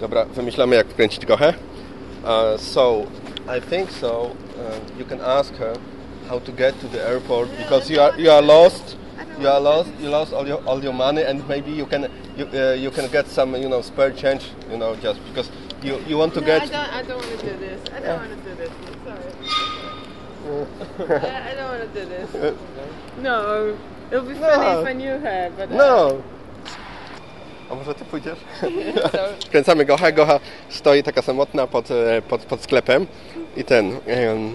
Dobra, wymyślamy jak wkręcić gochę. Uh, so, I think so. Uh, you can ask her how to get to the airport because you are you are lost. You are lost. You lost all your all your money, and maybe you can you uh, you can get some you know spare change. You know, just because you you want to No, get. I don't. I don't want to do this. I don't want to do this. Sorry. I, I don't want to do this. No, it'll be funny No. if I knew her, but uh, No. A może ty pójdziesz? Kręcamy Gocha. Gocha stoi taka samotna pod, e, pod, pod sklepem i ten. em,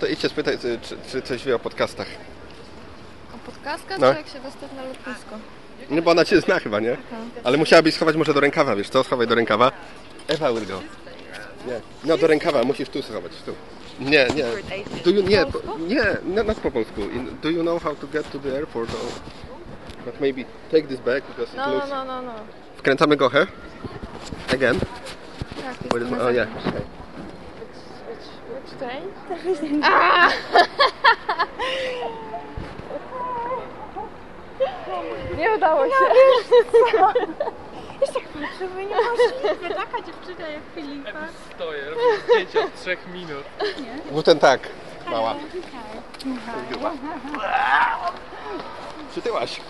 to idźcie spytać, czy, czy- coś wie o podcastach. O podcastkach, No. czy jak się dostać na lotnisko? Nie, bo ona cię zna chyba, nie? Ale musiałabyś schować może do rękawa, wiesz co? Schowaj do rękawa. Ewa will go. Nie. No do rękawa, musisz tu schować, tu. Nie, nie. Do you, nie, nie, not po polsku. Do you know how to get to the airport? Or, but maybe take this back because it No, no, looks... no, no, no. Wkręcamy Gochę. Again. Tak, Where is my, oh yeah. Okay. Which train? Nie udało się. Żeby nie możliwe, taka dziewczyna jak Filipa. Stoję, robię zdjęcia od trzech minut. Guten Tag, mała. Przytyłaś.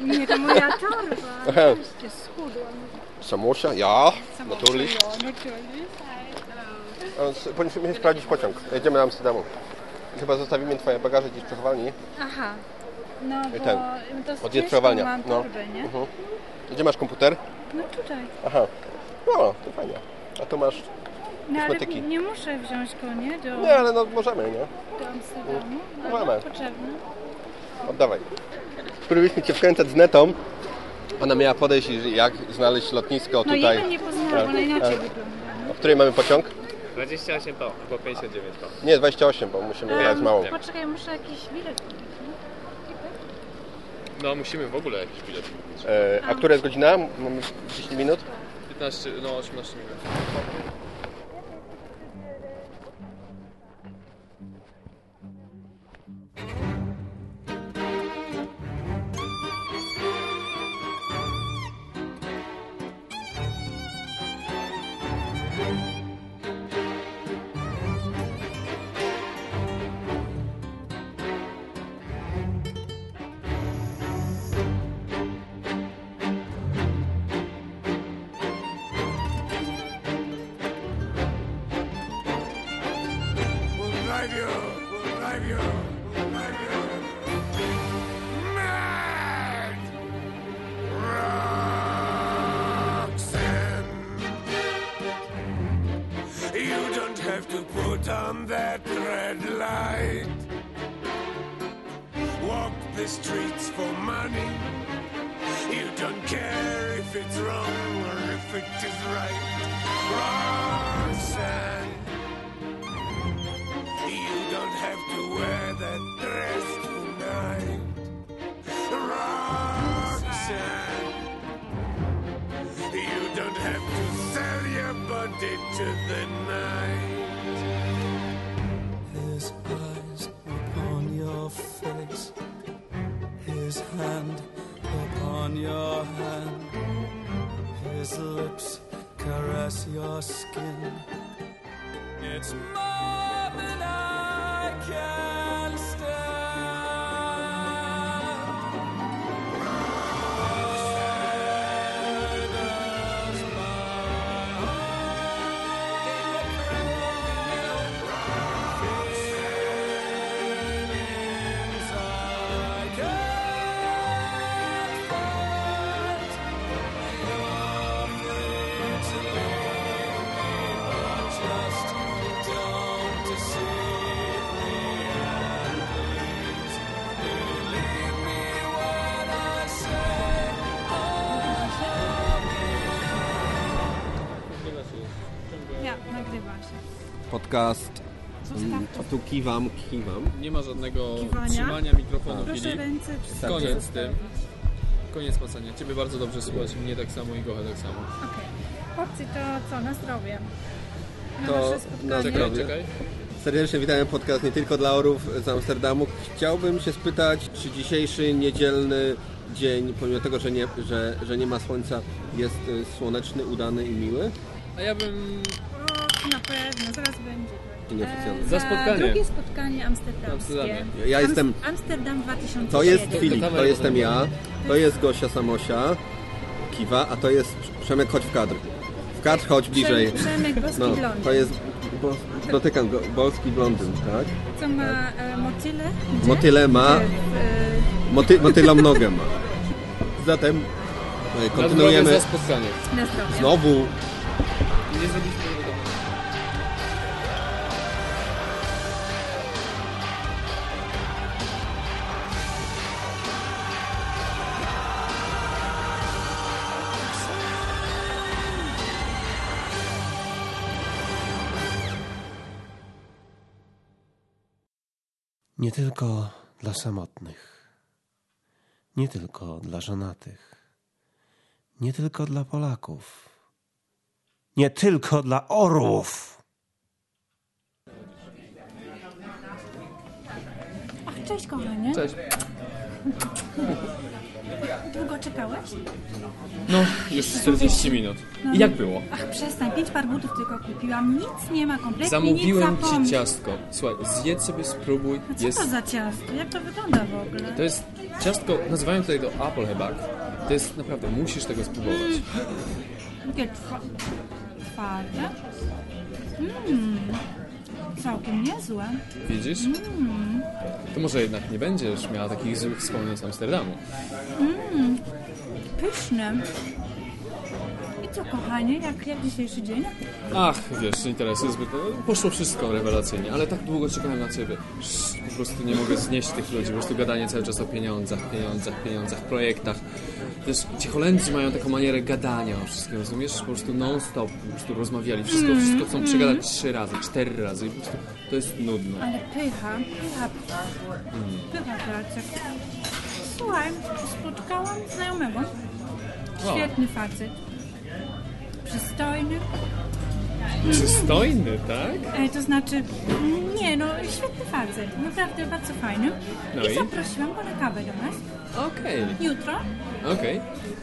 Nie, to moja torba. Aha. Patrzcie, schudłam. Samosia? Ja, naturally. No. A, s- Powinniśmy sprawdzić pociąg. Jedziemy do Amsterdamu. Chyba zostawimy twoje bagaże gdzieś w przechowalni. Aha. No bo ten, to Od ciężko przechowalnia. mam No. torbę, nie? Mhm. Gdzie masz komputer? No tutaj. Aha. No, to fajnie. A tu masz... No ale Kosmetyki. nie muszę wziąć go, nie? Do, Nie, ale no możemy, nie? do Amsterdamu. No, no, potrzebne. Oddawaj. Próbowaliśmy Cię wkręcać z netą. Ona miała podejść, i jak znaleźć lotnisko No tutaj. jego nie poznałam, ona inaczej wygląda. O której mamy pociąg? 28 to, albo 59 to. Nie, 28, bo musimy jechać z małą. Poczekaj, muszę jakiś bilet kupić. No musimy w ogóle jakiś bilet. E, a która jest godzina? Mamy 10 minut? 15, no 18 minut. His lips caress your skin. It's more Podcast. Mm, Tu kiwam, kiwam. Nie ma żadnego Kiwania? trzymania mikrofonu Proszę Filip. ręce przy Koniec z tym. Koniec macania. Ciebie bardzo dobrze słuchać, mnie tak samo i Gochę tak samo. Okej. Chłopcy, to co, na zdrowie. Na To nasze na spotkanie. zdrowie. Czekaj, czekaj. Serdecznie witamy podcast nie tylko dla orów z Amsterdamu. Chciałbym się spytać, czy dzisiejszy niedzielny dzień, pomimo tego, że nie, że, że nie ma słońca, jest y, słoneczny, udany i miły? A ja bym... Na pewno, zaraz będzie. I nieoficjalny. E, Za spotkanie. Drugie spotkanie amsterdamskie. Ja jestem- Ams- Amsterdam 2007. To jest Filip, to jestem ja, to jest Gosia Samosia, Kiwa, a to jest Przemek, chodź w kadr. W kadr chodź bliżej. Przemek Boski No, Blondyn. to jest, bo, dotykam go, bolski blondyn, tak? Co ma e, motyle? Gdzie? Motyle ma, e, moty, motylą nogę ma. Zatem e, Na kontynuujemy spotkanie. na zdrowie. znowu Nie zrobiliśmy Nie tylko dla samotnych, nie tylko dla żonatych, nie tylko dla Polaków, nie tylko dla orłów. Ach, cześć kochanie. Cześć. Długo czekałeś? No, już 40 minut. I jak było? Ach, przestań, pięć par butów tylko kupiłam. Nic nie ma, kompletnie Zamówiłem nic ci ciastko. Słuchaj, zjedz sobie, spróbuj. A co Jest, to za ciasto? Jak to wygląda w ogóle? to jest ciastko, nazywają tutaj to apple chyba. To jest naprawdę, musisz tego spróbować. Takie trwa... twarde. Mmm, całkiem niezłe. Widzisz? To może jednak nie będziesz miała takich złych wspomnień z Amsterdamu. Pyszne. I co kochanie, jak, jak dzisiejszy dzień? Ach, wiesz, nie interesuje zbyt. Poszło wszystko rewelacyjnie, ale tak długo czekałem na ciebie. Po prostu nie mogę znieść tych ludzi, po prostu gadanie cały czas o pieniądzach, pieniądzach, pieniądzach, projektach. Też ci Holendrzy mają taką manierę gadania o wszystkim, rozumiesz? Po prostu non-stop po prostu rozmawiali. Wszystko, wszystko chcą przegadać trzy razy, cztery razy i po prostu to jest nudne. Ale pycha, pycha, pycha Jacek. Słuchaj, spotkałam znajomego. Świetny facet. Przystojny. Przystojny, tak? E, to znaczy, nie no, świetny facet. Naprawdę bardzo fajny. No I i? zaprosiłam go na kawę do nas. Okej, Jutro okej,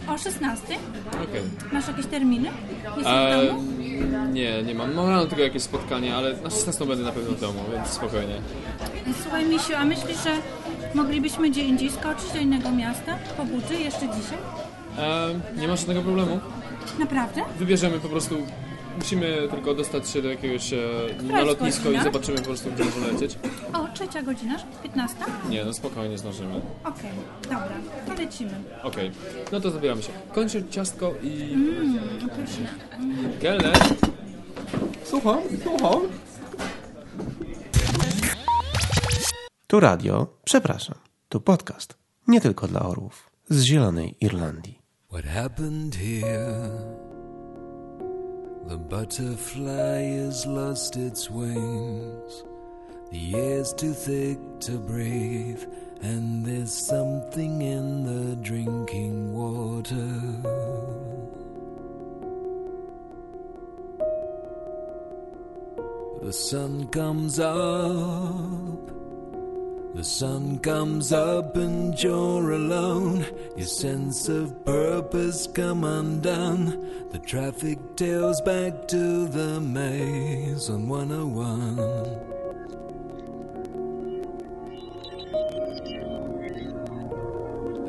o 16. okej. Masz jakieś terminy? Jesteś w domu? Nie, nie mam. Mam rano tylko jakieś spotkanie, ale na 16 będę na pewno w domu, więc spokojnie. Słuchaj Misiu, a myślisz, że moglibyśmy gdzie indziej skoczyć do innego miasta? Po buty jeszcze dzisiaj? Eee, nie ma żadnego problemu. Naprawdę? Wybierzemy po prostu. Musimy tylko dostać się do jakiegoś e, na lotnisko i godzina? zobaczymy po prostu, gdzie możemy lecieć. O, trzecia godzina, 15? Nie, no spokojnie zdążymy. Okej, dobra, to lecimy. Okej, no to zabieramy się. Kończę ciastko i... Mm, pyszne. Kelner! Słucham, słucham. Tu radio, przepraszam, tu podcast, nie tylko dla orłów, z Zielonej Irlandii. What happened here? The butterfly has lost its wings. The air's too thick to breathe, and there's something in the drinking water. The sun comes up. The sun comes up and you're alone. Your sense of purpose come undone. The traffic tails back to the maze on 101.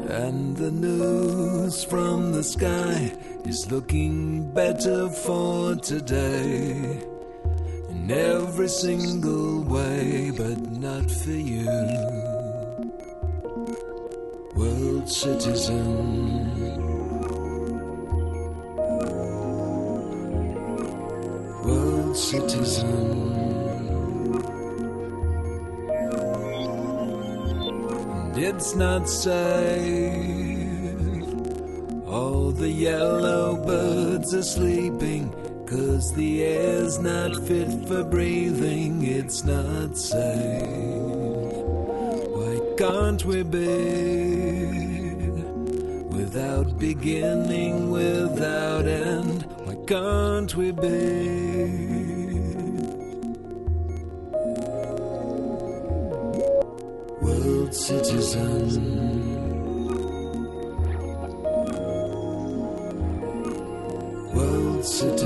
And the news from the sky is looking better for today in every single way, but not for you. World citizen. World citizen. And it's not safe. All the yellow birds are sleeping. Cause the air's not fit for breathing, it's not safe. Why can't we be without beginning, without end? Why can't we be? World citizen.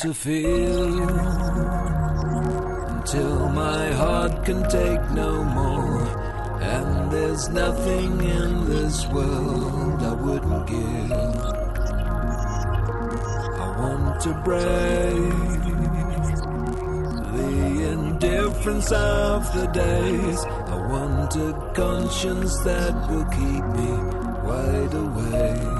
to feel until my heart can take no more. And there's nothing in this world I wouldn't give. I want to break the indifference of the days. I want a conscience that will keep me wide awake.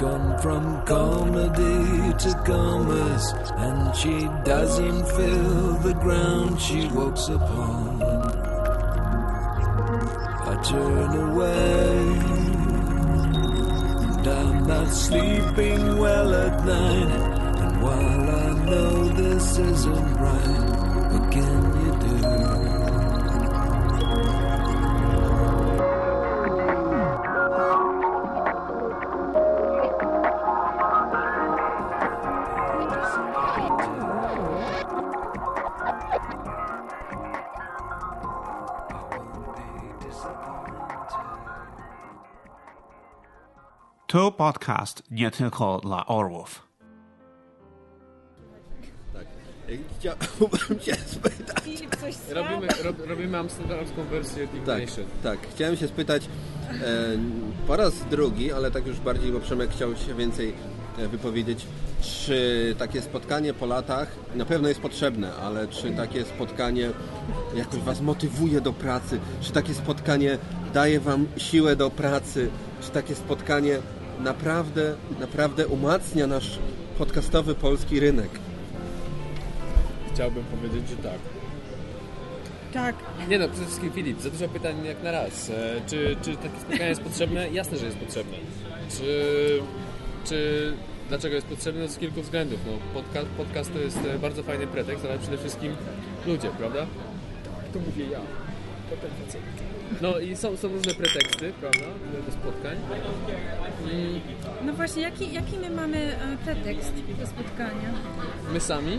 Gone from comedy to commerce, and she doesn't feel the ground she walks upon. I turn away, and I'm not sleeping well at night. And while I know this isn't right, what can you do? Podcast nie tylko dla orłów. Tak. Chciałbym się spytać. Robimy, rob, robimy amsterdamską wersję Tak, tak. Chciałem się spytać e, po raz drugi, ale tak już bardziej, bo Przemek chciał się więcej e, wypowiedzieć, czy takie spotkanie po latach na pewno jest potrzebne, ale czy takie spotkanie jakoś Was motywuje do pracy? Czy takie spotkanie daje Wam siłę do pracy? Czy takie spotkanie naprawdę, naprawdę umacnia nasz podcastowy polski rynek? Chciałbym powiedzieć, że tak. Tak. Nie no, przede wszystkim Filip, za dużo pytań jak na raz. E, Czy, czy takie spotkanie jest potrzebne? Jasne, że jest potrzebne. Czy, czy dlaczego jest potrzebne? Z kilku względów. No, podcast, podcast to jest e, bardzo fajny pretekst, ale przede wszystkim ludzie, prawda? To mówię ja. To ten facet. No i są, są różne preteksty, prawda, do spotkań. I No właśnie, jaki, jaki my mamy e, pretekst do spotkania? my sami,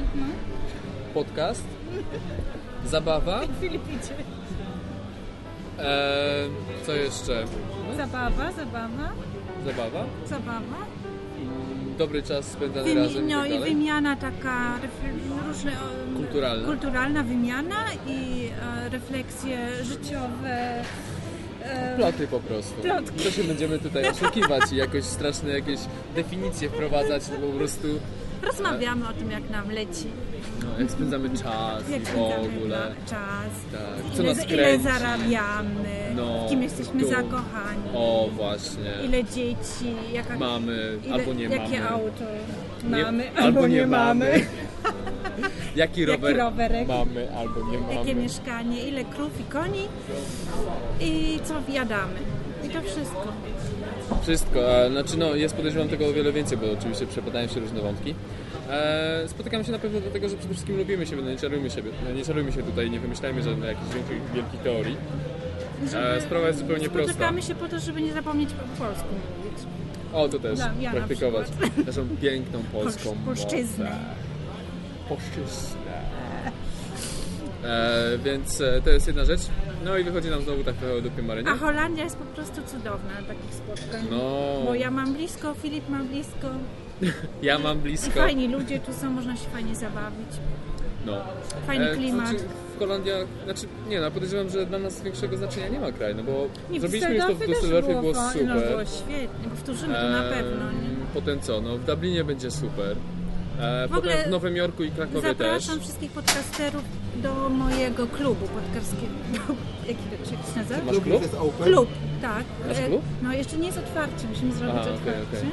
podcast, zabawa, Filip idzie. e, co jeszcze? Zabawa, zabawa, Zabawa, zabawa. Dobry czas spędzany Wymi- razem i no tak i dalej. wymiana taka różne, Kulturalna. kulturalna wymiana i e, refleksje życiowe. E, Ploty po prostu. Plotki. Co się będziemy tutaj oszukiwać i jakoś straszne jakieś definicje wprowadzać, no po prostu rozmawiamy o tym, jak nam leci, jak spędzamy czas jak i w ogóle. na czas, Tak. Co ile, nas ile kręci. zarabiamy, No, w kim jesteśmy tu. zakochani, O, właśnie. ile dzieci, jaka, Mamy, ile, albo nie jakie mamy. auto Nie- mamy, albo nie mamy. Jaki rower rowerek? mamy, albo nie mamy. jakie mieszkanie, ile krów i koni i co wjadamy. I to wszystko. Wszystko, znaczy no jest podejrzewam tego o wiele więcej, bo oczywiście przepadają się różne wątki. E, spotykamy się na pewno dlatego, że przede wszystkim lubimy siebie, no nie czarujmy siebie, no nie czarujmy się tutaj, nie wymyślajmy żadnych jakichś wielkich, wielkich teorii. E, sprawa jest zupełnie prosta. Spotykamy się po to, żeby nie zapomnieć po polsku mówić. O, to też, ja na praktykować przykład. naszą piękną polską Polsz- polszczyznę. Polszczyznę. E, więc e, to jest jedna rzecz. No i wychodzi nam znowu tak trochę o dupie marynie. A Holandia jest po prostu cudowna na takich spotkaniach. No, Bo ja mam blisko, Filip ma blisko. ja mam I blisko. fajni ludzie tu są, można się fajnie zabawić. No. Fajny E, klimat. Znaczy, w Holandia, znaczy nie no, podejrzewam, że dla nas większego znaczenia nie ma kraj, no bo Nie, w zrobiliśmy już to w Düsseldorfie Düsseldorfie, było fa- super. No było świetnie, powtórzymy to na Em, pewno. Nie? Potem co, no w Dublinie będzie super. E, W potem ogóle w Nowym Jorku i Krakowie też. Zapraszam wszystkich podcasterów do mojego klubu podcasterskiego. Jaki to się nazywa? Masz klub? Klub, tak. Masz E, klub? No jeszcze nie jest otwarcie, musimy zrobić Aha, otwarcie. okej.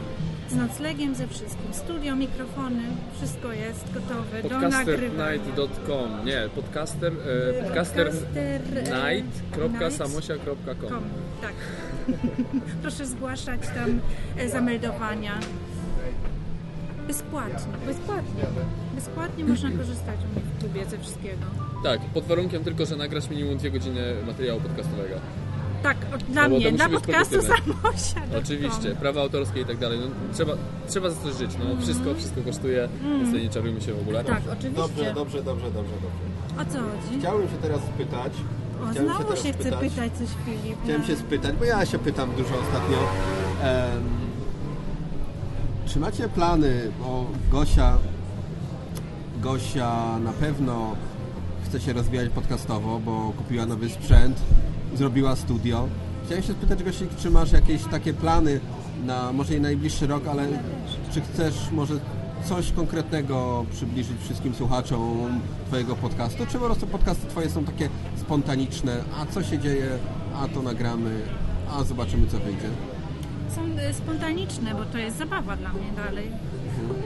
Z noclegiem, ze wszystkim. Studio, mikrofony, wszystko jest gotowe do nagrywania. Podcasternight.com Nie, podcaster, e, Podcaster, podcasternight.samosia.com Kom, tak. Proszę zgłaszać tam e, zameldowania. Bezpłatnie. Bezpłatnie. Bezpłatnie można korzystać u mnie w klubie ze wszystkiego. Tak, pod warunkiem tylko, że nagrasz minimum dwie godziny materiału podcastowego. Tak, dla No mnie, dla podcastu. Samosia. Oczywiście, prawa autorskie i tak dalej. No, trzeba, trzeba za coś żyć. No, wszystko, wszystko kosztuje, więc tutaj nie czarujmy się w ogóle. Tak, oczywiście. Dobrze, dobrze, dobrze, dobrze, dobrze. O co chodzi? Chciałem się teraz spytać. O, chciałem znowu się chce spytać- pytać coś Filip. Chciałem no. się spytać, bo ja się pytam dużo ostatnio. Em, czy macie plany, bo Gosia, Gosia na pewno chce się rozwijać podcastowo, bo kupiła nowy sprzęt, zrobiła studio. Chciałem się spytać Gosik, czy masz jakieś takie plany na może nie najbliższy rok, ale czy chcesz może coś konkretnego przybliżyć wszystkim słuchaczom Twojego podcastu, czy po prostu podcasty Twoje są takie spontaniczne, a co się dzieje, a to nagramy, a zobaczymy co wyjdzie. Są e, spontaniczne, bo to jest zabawa dla mnie dalej.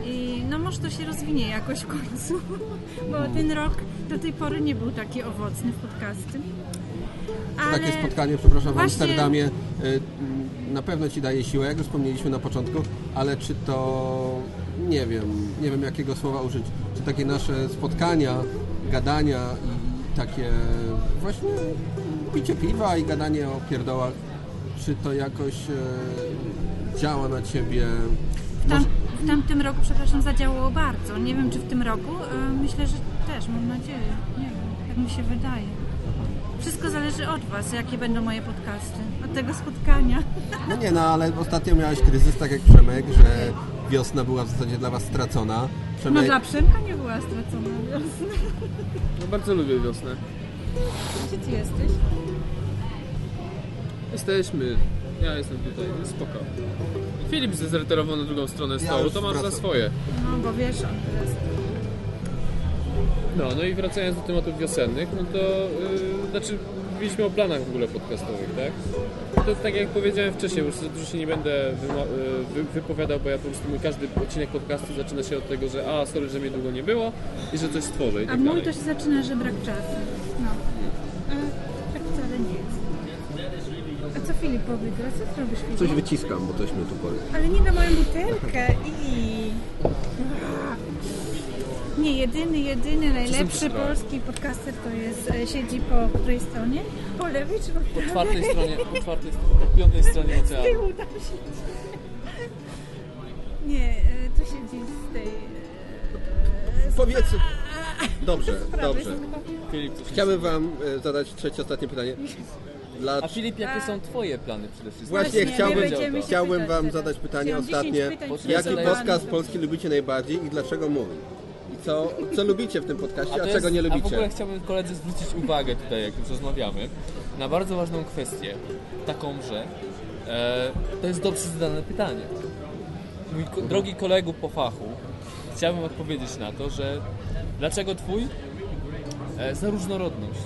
I no może to się rozwinie jakoś w końcu, bo ten rok do tej pory nie był taki owocny w podcasty. Ale Takie spotkanie, przepraszam, w właśnie- Amsterdamie y, na pewno Ci daje siłę, jak już wspomnieliśmy na początku, ale czy to, nie wiem, nie wiem jakiego słowa użyć, czy takie nasze spotkania, gadania i takie właśnie picie piwa i gadanie o pierdołach, czy to jakoś e, działa na Ciebie? w, tam, w tamtym roku, przepraszam, zadziałało bardzo. Nie wiem, czy w tym roku. e, Myślę, że też, mam nadzieję. Nie wiem, tak mi się wydaje. Wszystko zależy od Was, jakie będą moje podcasty. Od tego spotkania. No nie, no ale ostatnio miałeś kryzys, tak jak Przemek, że wiosna była w zasadzie dla Was stracona. No Przemek, dla Przemka nie była stracona wiosna. No, bardzo lubię wiosnę. Gdzie Ty jesteś? Jesteśmy. Ja jestem tutaj, no spoko. Filip zezreterował na drugą stronę stołu, już to masz za wracam. swoje. No, bo wiesz, on teraz... No, no i wracając do tematów wiosennych, no to yy, znaczy mówiliśmy o planach w ogóle podcastowych, tak? To tak jak powiedziałem wcześniej, już za dużo się nie będę wy, wypowiadał, bo ja po prostu mój każdy odcinek podcastu zaczyna się od tego, że a, sorry, że mnie długo nie było i że coś stworzę i A tak mój dalej. to się zaczyna, że brak czasu. No. A tak wcale nie jest. A co Filip powiedział? Co ty robisz Filip? coś wyciskam, bo coś mnie tu boli. Ale nie na moją butelkę i... Nie, jedyny, jedyny, najlepszy polski podcaster to jest, e, siedzi po której stronie? Po lewej czy po Po prawej? czwartej stronie, po czwartej, po piątej stronie Z oceanu. tyłu tam siedzi. Nie, e, tu siedzi z tej... e, z Powiedz... Dobrze, dobrze. Chciałbym Wam zadać trzecie, ostatnie pytanie. Dla... A Filip, jakie są Twoje plany przede wszystkim? Właśnie Właśnie, nie chciałbym, chciałbym Wam teraz. zadać pytanie Chciałam 10 ostatnie. Jaki podcast polski lubicie najbardziej i dlaczego mówi? Co, co lubicie w tym podcaście, a, czego jest- nie A w ogóle lubicie? chciałbym koledzy zwrócić uwagę tutaj, jak już rozmawiamy, na bardzo ważną kwestię. Taką, że e, to jest dobrze zadane pytanie. Mój ko- drogi kolegu po fachu, chciałbym odpowiedzieć na to, że dlaczego twój? E, za różnorodność.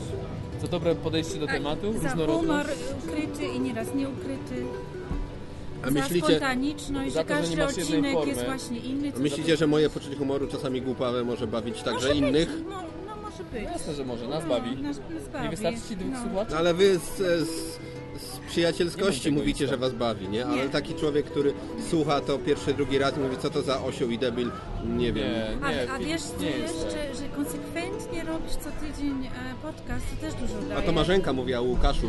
To dobre podejście do tematu, Za humor różnorodność. ukryty i nieraz nieukryty. A za myślicie, spontaniczność, za że to, że każdy jednej odcinek formy. jest właśnie inny. a myślicie, że moje poczucie humoru czasami głupawe może bawić także Może innych? Być, no, no może być. Jasne, że może, nas No, bawi. nas, nas bawi. Nie wystarczy ci dwóch no. słuchaczy? No ale wy z, z, z przyjacielskości mówicie, nic, że was bawi, nie? Ale Nie. taki człowiek, który słucha to pierwszy, drugi raz i mówi, co to za osioł i debil, nie wiem. Nie, A, nie, a Filip, wiesz co jest tak. jeszcze, że konsekwentnie robisz co tydzień e, podcast, to też dużo daje. A to Marzenka mówiła o Łukaszu,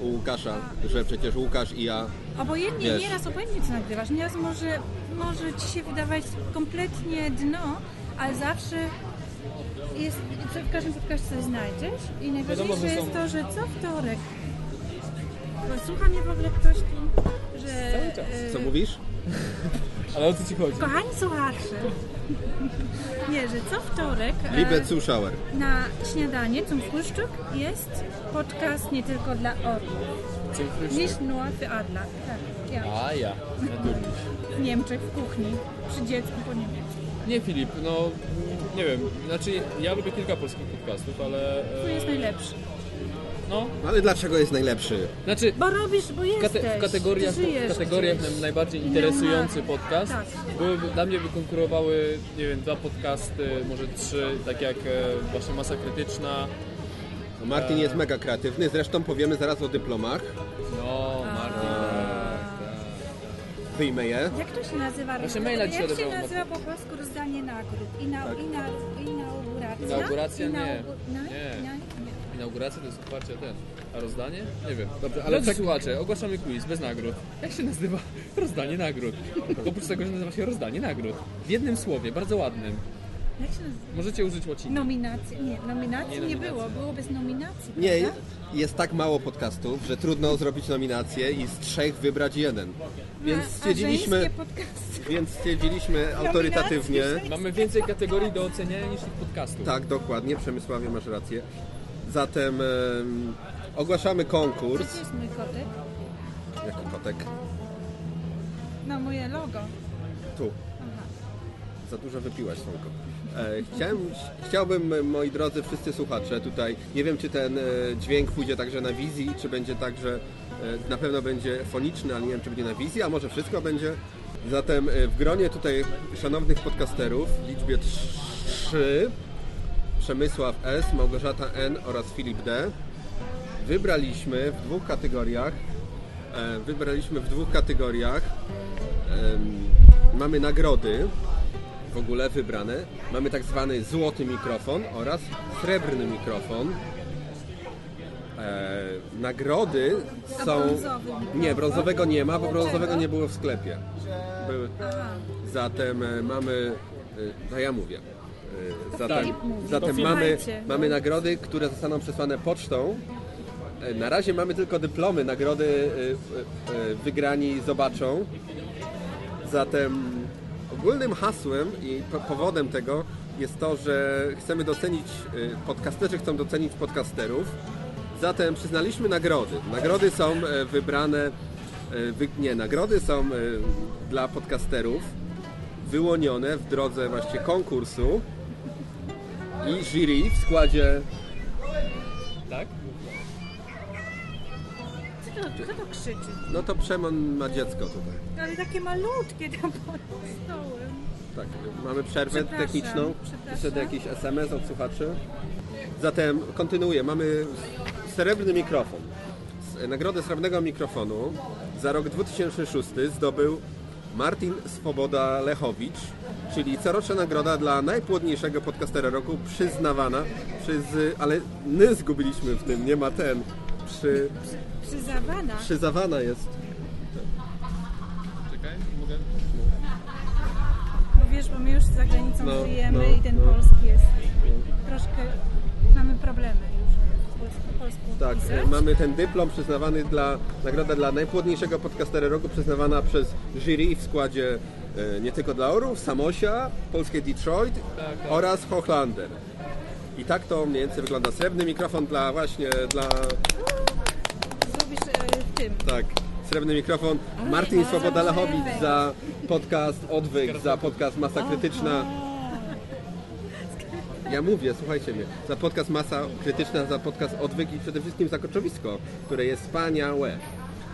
u Łukasza, że przecież Łukasz i ja Obojętnie, Wiesz. nieraz obojętnie co nagrywasz. Nieraz może, może ci się wydawać kompletnie dno, ale zawsze jest, w każdym podcaście coś znajdziesz i najważniejsze Wiadomo, jest to, że co wtorek bo słucha mnie w ogóle ktoś tu, że... Cały czas. Co mówisz? Ale o co ci chodzi? Kochani słuchacze, nie, że co wtorek e, Liebe Zuschauer. na śniadanie, zum Frühstück jest podcast nie tylko dla orłów, Zum Frühstück. nicht nur für Adler. Tak, ja. A ja, natürlich. w Niemczech w kuchni przy dziecku po niemiecku. Nie Filip, no nie wiem, znaczy ja lubię kilka polskich podcastów, ale... e, Tu jest najlepszy. No, Ale dlaczego jest najlepszy? znaczy Bo robisz, bo jesteś. kate, w kategoriach, ty żyjesz w kategoriach gdzieś. najbardziej interesujący podcast tak. byłyby, dla mnie by konkurowały, nie wiem, dwa podcasty, może trzy, tak jak e, właśnie Masa Krytyczna, No Martin jest mega kreatywny, zresztą powiemy zaraz o dyplomach. no Martin, tak, Wyjmę je. Jak to się nazywa? Właśnie maila Jak się nazywa po polsku rozdanie nagród? Ina, Tak. ina, inauguracja? Inauguracja? Nie. No, Nie. Nie. Inauguracja to jest otwarcie ten. A rozdanie? Nie wiem. Dobrze, ale Drodzy słuchacze, ogłaszamy quiz bez nagród. Jak się nazywa? Rozdanie nagród. Oprócz tego, że nazywa się rozdanie nagród. W jednym słowie, bardzo ładnym. Jak się nazywa? Możecie użyć łaciny. Nominacji? Nie, nominacji Nie nie, było. Było bez nominacji, Nie, prawda? jest tak mało podcastów, że trudno zrobić nominację i z trzech wybrać jeden. Więc stwierdziliśmy, więc stwierdziliśmy autorytatywnie. Mamy więcej kategorii do oceniania niż tych podcastów. Tak, dokładnie, Przemysławie masz rację. Zatem em, ogłaszamy konkurs. Gdzie jest mój kotek? Jaki kotek? No moje logo. Tu. Za dużo wypiłaś, Słonko. E, chciałem, chciałbym, moi drodzy wszyscy słuchacze tutaj, nie wiem czy ten e, dźwięk pójdzie także na wizji, czy będzie także, e, na pewno będzie foniczny, ale nie wiem czy będzie na wizji, a może wszystko będzie. Zatem w gronie tutaj szanownych podcasterów w liczbie 3 Przemysław S, Małgorzata N oraz Filip D wybraliśmy w dwóch kategoriach e, wybraliśmy w dwóch kategoriach mamy nagrody w ogóle wybrane. Mamy tak zwany złoty mikrofon oraz srebrny mikrofon. E, nagrody są. Nie, brązowego nie ma, bo brązowego nie było w sklepie. Były. Zatem e, mamy. e, No ja mówię. Zatem, zatem To mamy, no. mamy nagrody, które zostaną przesłane pocztą. E, Na razie mamy tylko dyplomy. Nagrody e, e, wygrani zobaczą. Zatem ogólnym hasłem i po- powodem tego jest to, że chcemy docenić, podcasterzy chcą docenić podcasterów. Zatem przyznaliśmy nagrody. Nagrody są wybrane, wy, nie, nagrody są dla podcasterów wyłonione w drodze właśnie konkursu i jury w składzie Tak? Co to, kto to krzyczy? no to Przemon ma dziecko tutaj. Ale takie malutkie tam pod stołem. Tak, mamy przerwę Przepraszam, techniczną. przepraszam. Jakiś SMS od słuchaczy. Zatem kontynuuję. Mamy srebrny mikrofon. S- Nagrodę srebrnego mikrofonu za rok 2006 zdobył Martin Swoboda Lechowicz, czyli coroczna nagroda dla najpłodniejszego podcastera roku przyznawana przez... ale ny zgubiliśmy w tym, nie ma ten. Przy, Przyzawana. przyzawana jest. Czekaj, mogę? Bo wiesz, bo my już za granicą No, żyjemy no, i ten no. polski jest troszkę... Mamy problemy Tak, pisać. e, mamy ten dyplom przyznawany dla, nagroda dla najpłodniejszego podcastera roku, przyznawana przez jury w składzie e, nie tylko dla Orów, Samosia, Polskie Detroit oraz Hochlander. I tak to mniej więcej wygląda. Srebrny mikrofon dla właśnie, dla, Zrobisz e, w tym. tak, srebrny mikrofon. Martin Swoboda Lechowicz za podcast Odwyk, za podcast Masa Krytyczna. Ja mówię, słuchajcie mnie, za podcast Masa Krytyczna, za podcast Odwyk i przede wszystkim za Koczowisko, które jest wspaniałe.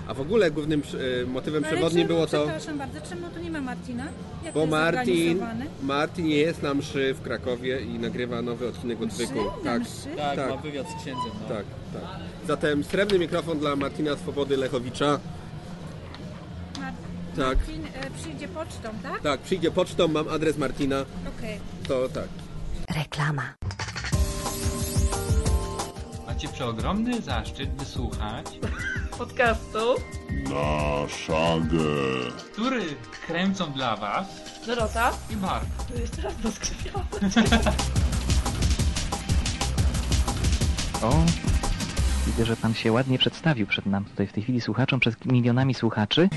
A w ogóle głównym e, motywem No ale przewodnim czemu, było to, Przepraszam bardzo, czemu tu nie ma Martina? Jak to bo Martin? Martin jest na mszy w Krakowie i nagrywa nowy odcinek Odwyku. Tak, mszy? Tak, Tak. ma wywiad z księdzem. No. tak, tak. Zatem srebrny mikrofon dla Martina Swobody Lechowicza. Tak. Martin e, przyjdzie pocztą, tak? Tak, przyjdzie pocztą, mam adres Martina, Okej. to tak. Reklama. Macie przeogromny zaszczyt wysłuchać, Podcastu. Na szagę. który kręcą dla Was Dorota. i Mark. To jeszcze raz dosklepiałam. O, widzę, że pan się ładnie przedstawił przed nam tutaj w tej chwili słuchaczom, przed milionami słuchaczy.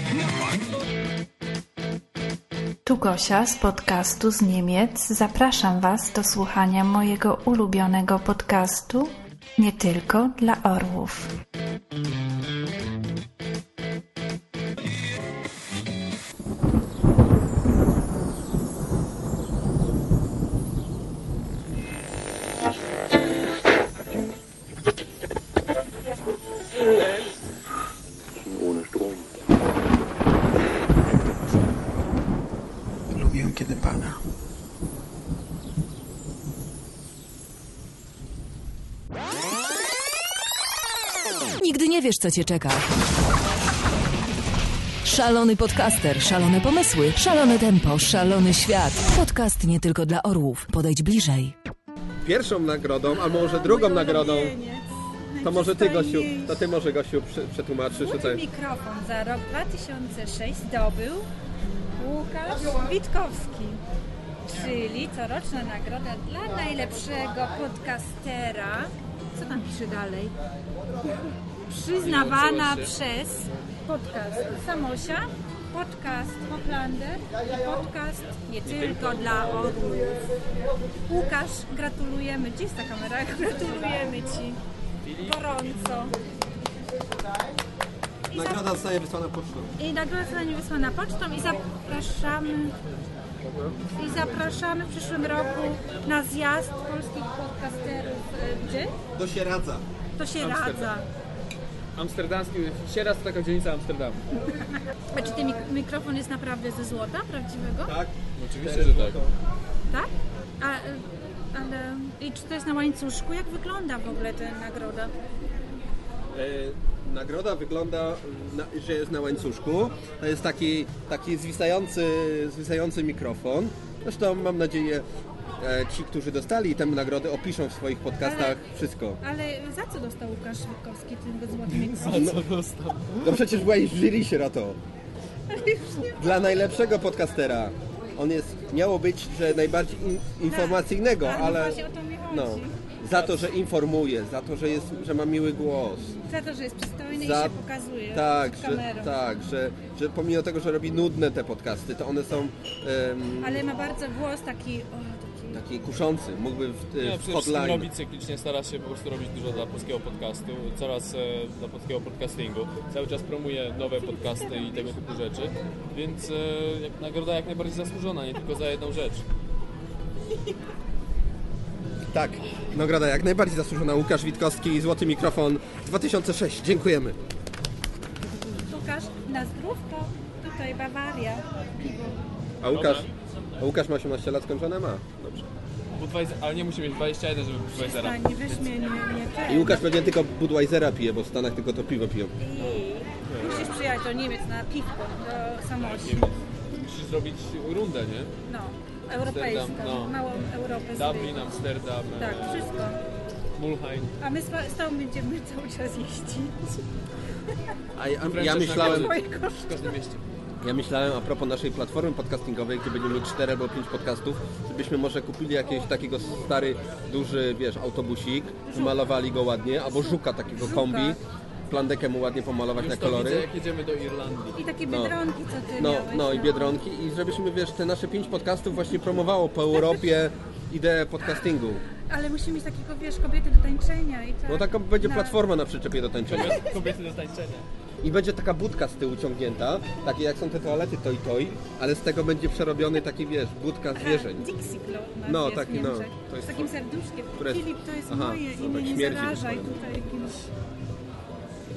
Tu Gosia z podcastu z Niemiec. Zapraszam Was do słuchania mojego ulubionego podcastu nie tylko dla orłów. Co cię czeka. Szalony podcaster, szalone pomysły, szalone tempo, szalony świat. Podcast nie tylko dla orłów. Podejdź bliżej. Pierwszą nagrodą, a może drugą nagrodą, to może ty, Gosiu, to ty może, Gosiu, prze- przetłumaczysz. Tutaj. mikrofon za rok 2006 zdobył Łukasz Witkowski, czyli coroczna nagroda dla najlepszego podcastera. Co tam pisze dalej? Przyznawana przez podcast Samosia, podcast Hoplander i podcast nie tylko dla orłów. Łukasz, gratulujemy. Gdzie jest ta kamera? Gratulujemy Ci. Gorąco. I, Nagroda zostaje wysłana pocztą. I nagroda zostanie wysłana pocztą i zapraszamy i zapraszamy w przyszłym roku na zjazd polskich podcasterów. E, Gdzie? Do Sieradza. To się radza. Amsterdamski, Sieraz to taka dzielnica Amsterdamu. A czy ten mik- mikrofon jest naprawdę ze złota prawdziwego? Tak. Oczywiście, że tak. Tak? A, e, ale i czy to jest na łańcuszku? Jak wygląda w ogóle ta nagroda? E, nagroda wygląda, na, że jest na łańcuszku. To jest taki, taki zwisający, zwisający mikrofon. Zresztą mam nadzieję, e, ci, którzy dostali tę nagrodę, opiszą w swoich podcastach wszystko. Ale za co dostał Łukasz Witkowski ten złoty Za co dostał? No przecież byłeś w jury, Sieroto. Dla najlepszego podcastera. On jest, miało być, że najbardziej in, informacyjnego, A, no ale właśnie o to mi chodzi. no, za to, że informuje, za to, że, jest, że ma miły głos. Za to, że jest przystojny Za- i się pokazuje Tak, przed że, kamerą. tak że, że pomimo tego, że robi nudne te podcasty, to one są em, Ale ma bardzo głos taki... O, taki... kuszący. Mógłby w, Nie, w hotline. robi cyklicznie, stara się po prostu robić dużo dla polskiego podcastu, coraz e, dla polskiego podcastingu. Cały czas promuje nowe podcasty i tego typu rzeczy, więc e, jak, nagroda jak najbardziej zasłużona, nie tylko za jedną rzecz. Tak, nagroda jak najbardziej zasłużona. Łukasz Witkowski, Złoty Mikrofon 2006. Dziękujemy. Łukasz, na zdrówko, tutaj Bawaria. Piwo. A Łukasz, a Łukasz ma 18 lat skończone? Ma. Budweiser, ale nie musi mieć 21, żeby Budweisera. Przestań, weź mnie, nie, nie ten. I Łukasz pewnie tylko Budweisera pije, bo w Stanach tylko to piwo piją. I musisz przyjechać do Niemiec na piwko, do Samosi. Musisz zrobić rundę, nie? No, europejską, Amsterdam, no. małą Europę. Dublin. Amsterdam, Tak, e, wszystko. Mulheim. A my z z tobą będziemy cały czas jeździć. A ja, ja Wręczasz myślałem, Moje koszty. w każdym mieście. Ja myślałem a propos naszej platformy podcastingowej, gdzie będziemy mieć 4 albo 5 podcastów, żebyśmy może kupili jakiegoś takiego stary, duży, wiesz, autobusik, malowali go ładnie, albo żuka takiego Żuka. kombi, plandekę mu ładnie pomalować Już na to widzę, kolory. jak jedziemy do Irlandii. I takie No. biedronki, co ty No, miałeś. no i Biedronki i żebyśmy, wiesz, te nasze 5 podcastów właśnie promowało po Europie ideę podcastingu. Ale musimy mieć takiego, wiesz, kobiety do tańczenia i tak. No taka będzie Na- platforma na przyczepie do tańczenia. Kobiety do tańczenia. I będzie taka budka z tyłu ciągnięta, takie jak są te toalety toj toj, ale z tego będzie przerobiony taki, wiesz, budka zwierzeń. Dixie No, jest taki, w no. Niemczech. To jest Z takim serduszkiem. Które Filip, to jest Aha, moje no imię, tak nie śmierdzi zarażaj tutaj jakimiś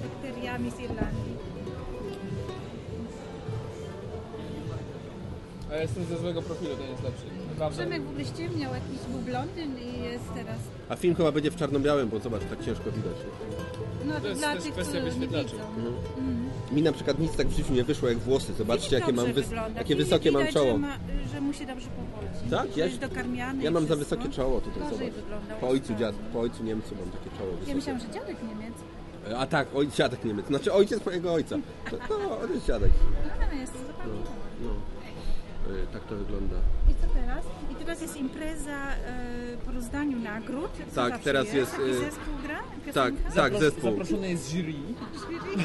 bakteriami z Irlandii. A ja jestem ze złego profilu, ten jest lepszy. Naprawdę. Przemek w ogóle ściemniał, jakiś był blondyn i jest teraz. A film chyba będzie w czarno-białym, bo zobacz, tak ciężko widać. No To jest dla też tych, kwestia którzy nie wyświetlaczy. widzą. Mhm. Mhm. Mi na przykład nic tak w życiu nie wyszło jak włosy. Zobaczcie, jakie mam, Dobrze wys- wygląda. jakie Filip wysokie mam widać, czoło. Że, ma, że mu się dobrze powodzi. Tak? Że Ja, jest dokarmiany ja i mam za wszystko. wysokie czoło tutaj, Gorzej zobacz. wyglądał. Po ojcu, dziad, po ojcu Niemcu mam takie czoło Ja wysokie. myślałam, że dziadek Niemiec. A tak, ojciec, dziadek Niemiec. Znaczy ojciec mojego ojca. To, to on jest dziadek. No jest, zupełnie. No. Y, Tak to wygląda. I co teraz? Teraz jest impreza e, po rozdaniu nagród. Co Tak, zawsze teraz jest, Taki y, zespół gra? tak, Piosenka? tak, zespół. Zaproszony jest jury. Jury.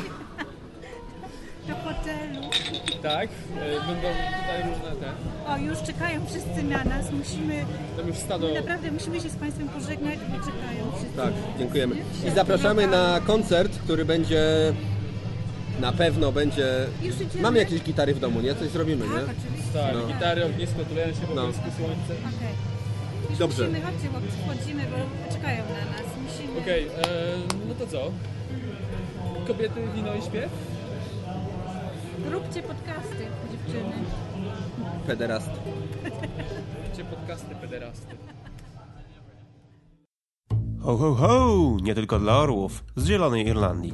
Do hotelu. Tak, e, będą tutaj różne te. O, już czekają wszyscy na nas. Musimy, Tam już stado... naprawdę musimy się z Państwem pożegnać, bo czekają wszyscy. Tak, dziękujemy. I zapraszamy na koncert, który będzie na pewno będzie. Mamy jakieś gitary w domu, nie? Coś zrobimy, Tak, nie? Tak, No. gitary, ognisko, tuleją się po No. polsku słońce. Okej. Już Dobrze. musimy, chodźcie, bo wchodzimy, bo czekają na nas. Musimy... Okej, e, no to co? Kobiety, wino i śpiew? Róbcie podcasty, dziewczyny. Pederast. Gdzie podcasty pederasty? Ho, ho, ho! Nie tylko dla orłów z Zielonej Irlandii.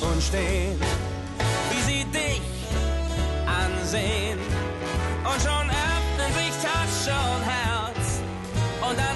und stehen, wie sie dich ansehen. Und schon öffnen sich Tasche und Herz. Und dann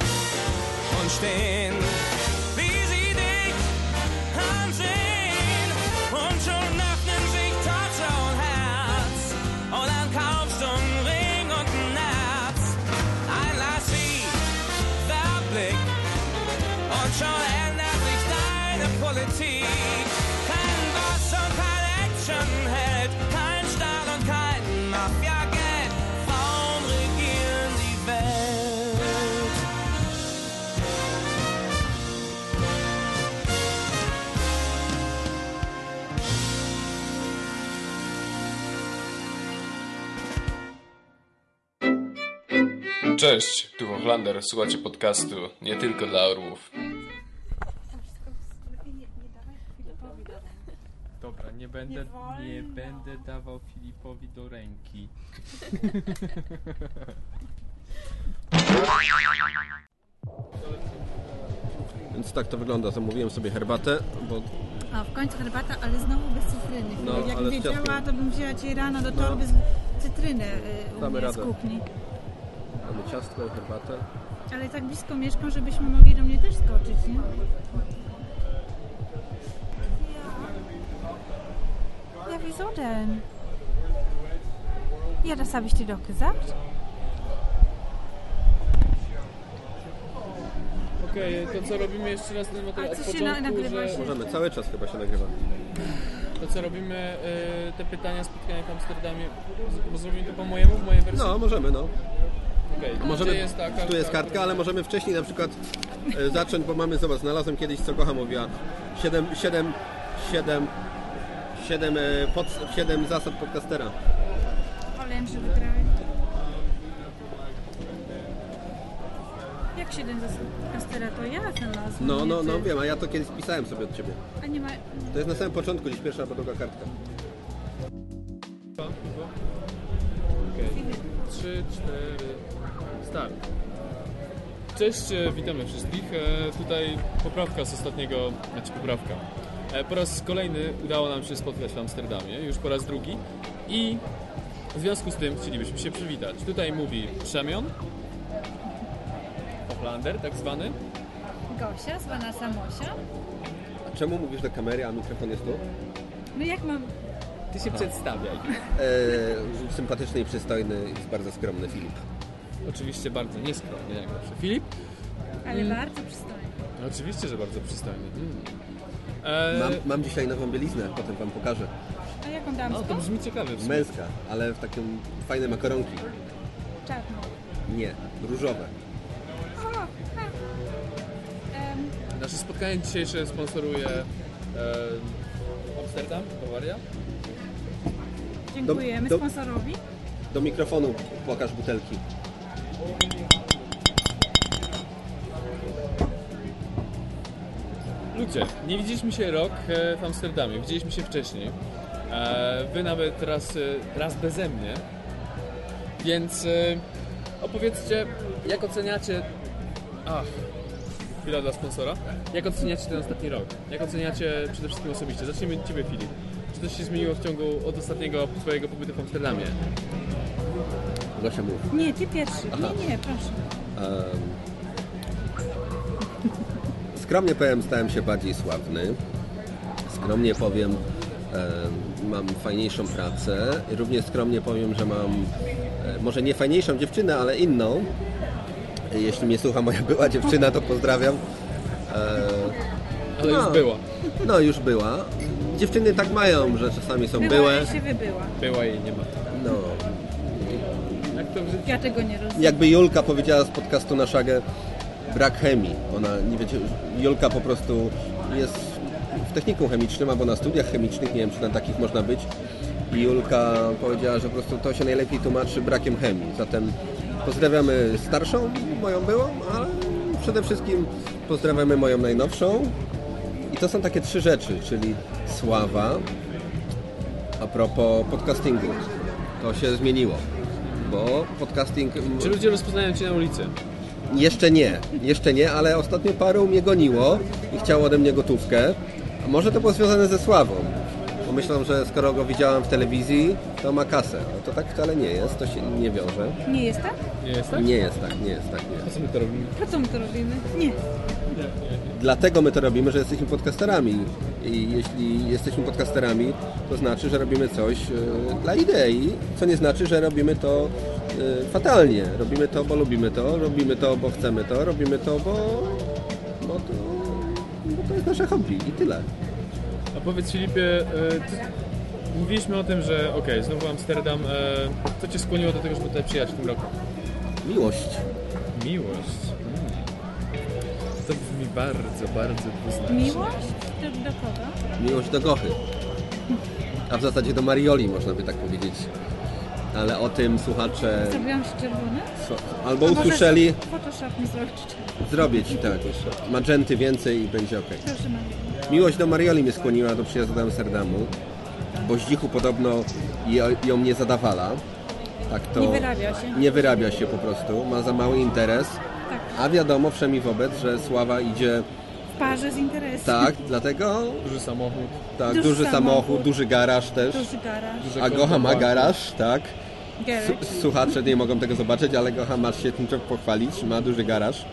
punch in. Cześć, tu Hochlander, słuchacie podcastu nie tylko dla orłów. Dobra, nie będę, nie, będę dawał Filipowi do ręki. Więc tak to wygląda. Zamówiłem sobie herbatę, bo O, w końcu herbata, ale znowu bez cytryny. No, Jak ale z wiedziała, ciastkiem. to bym wzięła ci rano do torby z cytryny y, u Damy mnie z radę. kuchni. Mamy ciastko herbatę. Ale tak blisko mieszkam, żebyśmy mogli do mnie też skoczyć, nie? Ja, wieso denn? Ja, das habe ich dir doch gesagt. Okej, to co robimy jeszcze raz ten materiał A od co się początku, na- nagrywa że... się? Możemy, cały czas chyba się nagrywa. To co robimy, y, te pytania, spotkania w Amsterdamie, z- bo zrobimy to po mojemu, w mojej wersji? No, możemy, no. To możemy, jest ta kartka? tu jest kartka, ale możemy wcześniej na przykład e, zacząć, bo mamy, zobacz, znalazłem kiedyś, co kocha mówiła, 7, 7, 7, 7, pod, 7 zasad podcastera. Holendrzy wygrali. Jak 7 zasad Kastera to ja znalazłam. No, nie no, no wiem, a ja to kiedyś pisałem sobie od Ciebie. A nie ma... To jest na samym początku, gdzieś pierwsza albo druga kartka. Trzy, cztery, start. Cześć, e, witamy wszystkich. E, Tutaj poprawka z ostatniego, znaczy poprawka. E, Po raz kolejny udało nam się spotkać w Amsterdamie, już po raz drugi. I w związku z tym chcielibyśmy się przywitać. Tutaj mówi Przemion, Hochlander tak zwany. Gosia, zwana Samosia. A czemu mówisz do kamery, a mikrofon jest tu? No jak mam... Ty się przedstawiaj. E, sympatyczny i przystojny i bardzo skromny Filip. Oczywiście bardzo nieskromnie jak zawsze. Filip? Ale Mm. bardzo przystojnie. Oczywiście, że bardzo przystojny. Mm. E, Mam, mam dzisiaj nową bieliznę, potem Wam pokażę. A jaką O, damską? to brzmi ciekawie. Męska, ale w takim fajne makaronki. Czarną. Nie, różowe. O, ha. Em, Nasze spotkanie dzisiejsze sponsoruje e, Amsterdam, Bawaria. dziękujemy do- sponsorowi. Do mikrofonu pokaż butelki. Ludzie, nie widzieliśmy się rok e, w Amsterdamie, widzieliśmy się wcześniej. E, Wy nawet raz, e, raz beze mnie. Więc opowiedzcie, jak oceniacie... Ach, chwila dla sponsora. Jak oceniacie ten ostatni rok? Jak oceniacie przede wszystkim osobiście? Zacznijmy od Ciebie, Filip. Czy coś się zmieniło w ciągu od ostatniego Twojego pobytu w Amsterdamie? Gosia mów. Nie, ty pierwszy. Aha. Nie, nie, proszę. Em, Skromnie powiem, stałem się bardziej sławny. Skromnie powiem, em, mam fajniejszą pracę. I Równie skromnie powiem, że mam e, może nie fajniejszą dziewczynę, ale inną. Jeśli mnie słucha moja była dziewczyna, to pozdrawiam. Ale już była. No, już była. Dziewczyny tak mają, że czasami są Była byłe. i się wybyła. Była i nie ma. Ja tego nie rozumiem. Jakby Julka powiedziała z podcastu na szagę brak chemii. Ona, nie wiecie, Julka po prostu jest w technikum chemicznym albo na studiach chemicznych, nie wiem czy na takich można być. I Julka powiedziała, że po prostu to się najlepiej tłumaczy brakiem chemii. Zatem pozdrawiamy starszą, moją byłą, ale przede wszystkim pozdrawiamy moją najnowszą. I to są takie trzy rzeczy, czyli sława, a propos podcastingu. To się zmieniło, bo podcasting... Czy ludzie rozpoznają Cię na ulicy? Jeszcze nie, jeszcze nie, ale ostatnio paru mnie goniło i chciało ode mnie gotówkę. A może to było związane ze sławą. Bo myślą, że skoro go widziałem w telewizji, to ma kasę. No to tak wcale nie jest, to się nie wiąże. Nie jest tak? Nie jest tak? Nie jest tak, nie jest tak, nie. Po co my to robimy? Po co my to robimy? Nie. Dlatego my to robimy, że jesteśmy podcasterami. I jeśli jesteśmy podcasterami, to znaczy, że robimy coś e, dla idei, co nie znaczy, że robimy to e, fatalnie. Robimy to, bo lubimy to, robimy to, bo chcemy to, robimy to, bo, bo, to, bo to jest nasze hobby i tyle. A powiedz Filipie, e, mówiliśmy o tym, że okej, znowu Amsterdam. Co Cię skłoniło do tego, żeby tutaj przyjechać w tym roku? Miłość. Miłość. To brzmi bardzo, bardzo dwuznacznie. Miłość? To do kogo? Miłość do Gochy. A w zasadzie do Marioli, można by tak powiedzieć. Ale o tym słuchacze Zrobiłam się czerwony? so- albo A usłyszeli, Photoshop mi zrobić czerwony. zrobię ci tak. Magenty więcej i będzie ok. Proszę. Miłość do Marioli mnie skłoniła do przyjazdu do Amsterdamu, bo Zdzichu podobno ją nie zadawala. Tak to Nie wyrabia się. Nie wyrabia się po prostu, ma za mały interes. A wiadomo wszemi wobec, że sława idzie W parze z interesem. tak, dlatego Duży samochód. tak, Duży duży, samochód, samochód. duży garaż też. Duży garaż. A Gocha ma garaż, tak. Garage. S- Słuchacze nie mogą tego zobaczyć, ale Gocha ma się tym czym pochwalić, ma duży garaż.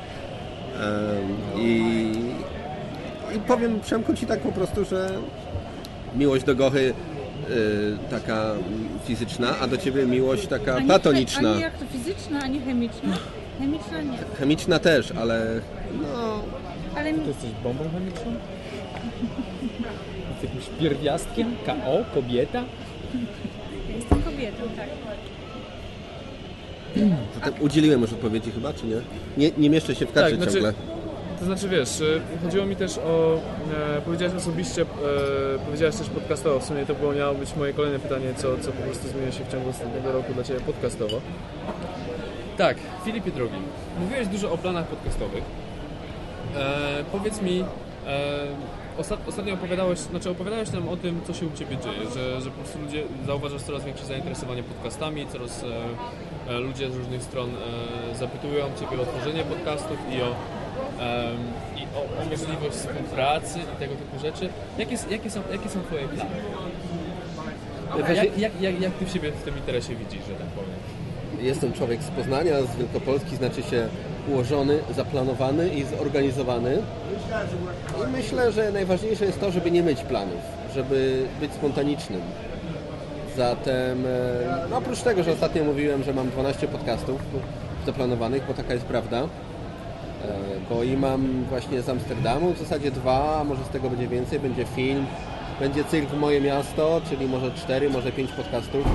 Em, I, I powiem Przemku Ci tak po prostu, że miłość do Gochy y, taka mm, fizyczna, a do Ciebie miłość taka A nie- platoniczna. A nie jak to fizyczna, a nie chemiczna? Chemiczna nie. Chemiczna też, ale no, Ale. To jesteś bombą chemiczną? Jesteś jakimś pierwiastkiem? K.O. Kobieta? Jestem kobietą, tak. zatem udzieliłem już odpowiedzi chyba, czy nie? Nie, nie mieszczę się w kadrze znaczy, ciągle. To znaczy wiesz, e, chodziło mi też o, e, powiedziałeś osobiście, e, powiedziałeś też podcastowo, w sumie to było, miało być moje kolejne pytanie, co, co po prostu zmienia się w ciągu ostatniego roku dla Ciebie podcastowo. Tak, Filipie drogi, mówiłeś dużo o planach podcastowych. E, powiedz mi, e, ostat, ostatnio opowiadałeś, znaczy opowiadałeś nam o tym, co się u Ciebie dzieje, że, że po prostu ludzie, zauważasz coraz większe zainteresowanie podcastami, coraz e, e, ludzie z różnych stron e, zapytują Ciebie o tworzenie podcastów i o, i o, o możliwość współpracy i tego typu rzeczy. Jakie, jakie, są, jakie są Twoje plany? Jak, jak, jak, jak Ty w siebie w tym interesie widzisz, że tak powiem? Jestem człowiek z Poznania, z Wielkopolski, znaczy się ułożony, zaplanowany i zorganizowany. I myślę, że najważniejsze jest to, żeby nie mieć planów, żeby być spontanicznym. Zatem, e, no oprócz tego, że ostatnio mówiłem, że mam 12 podcastów zaplanowanych, bo taka jest prawda, e, bo i mam właśnie z Amsterdamu w zasadzie dwa, a może z tego będzie więcej, będzie film, będzie w moje miasto, czyli może cztery, może pięć podcastów.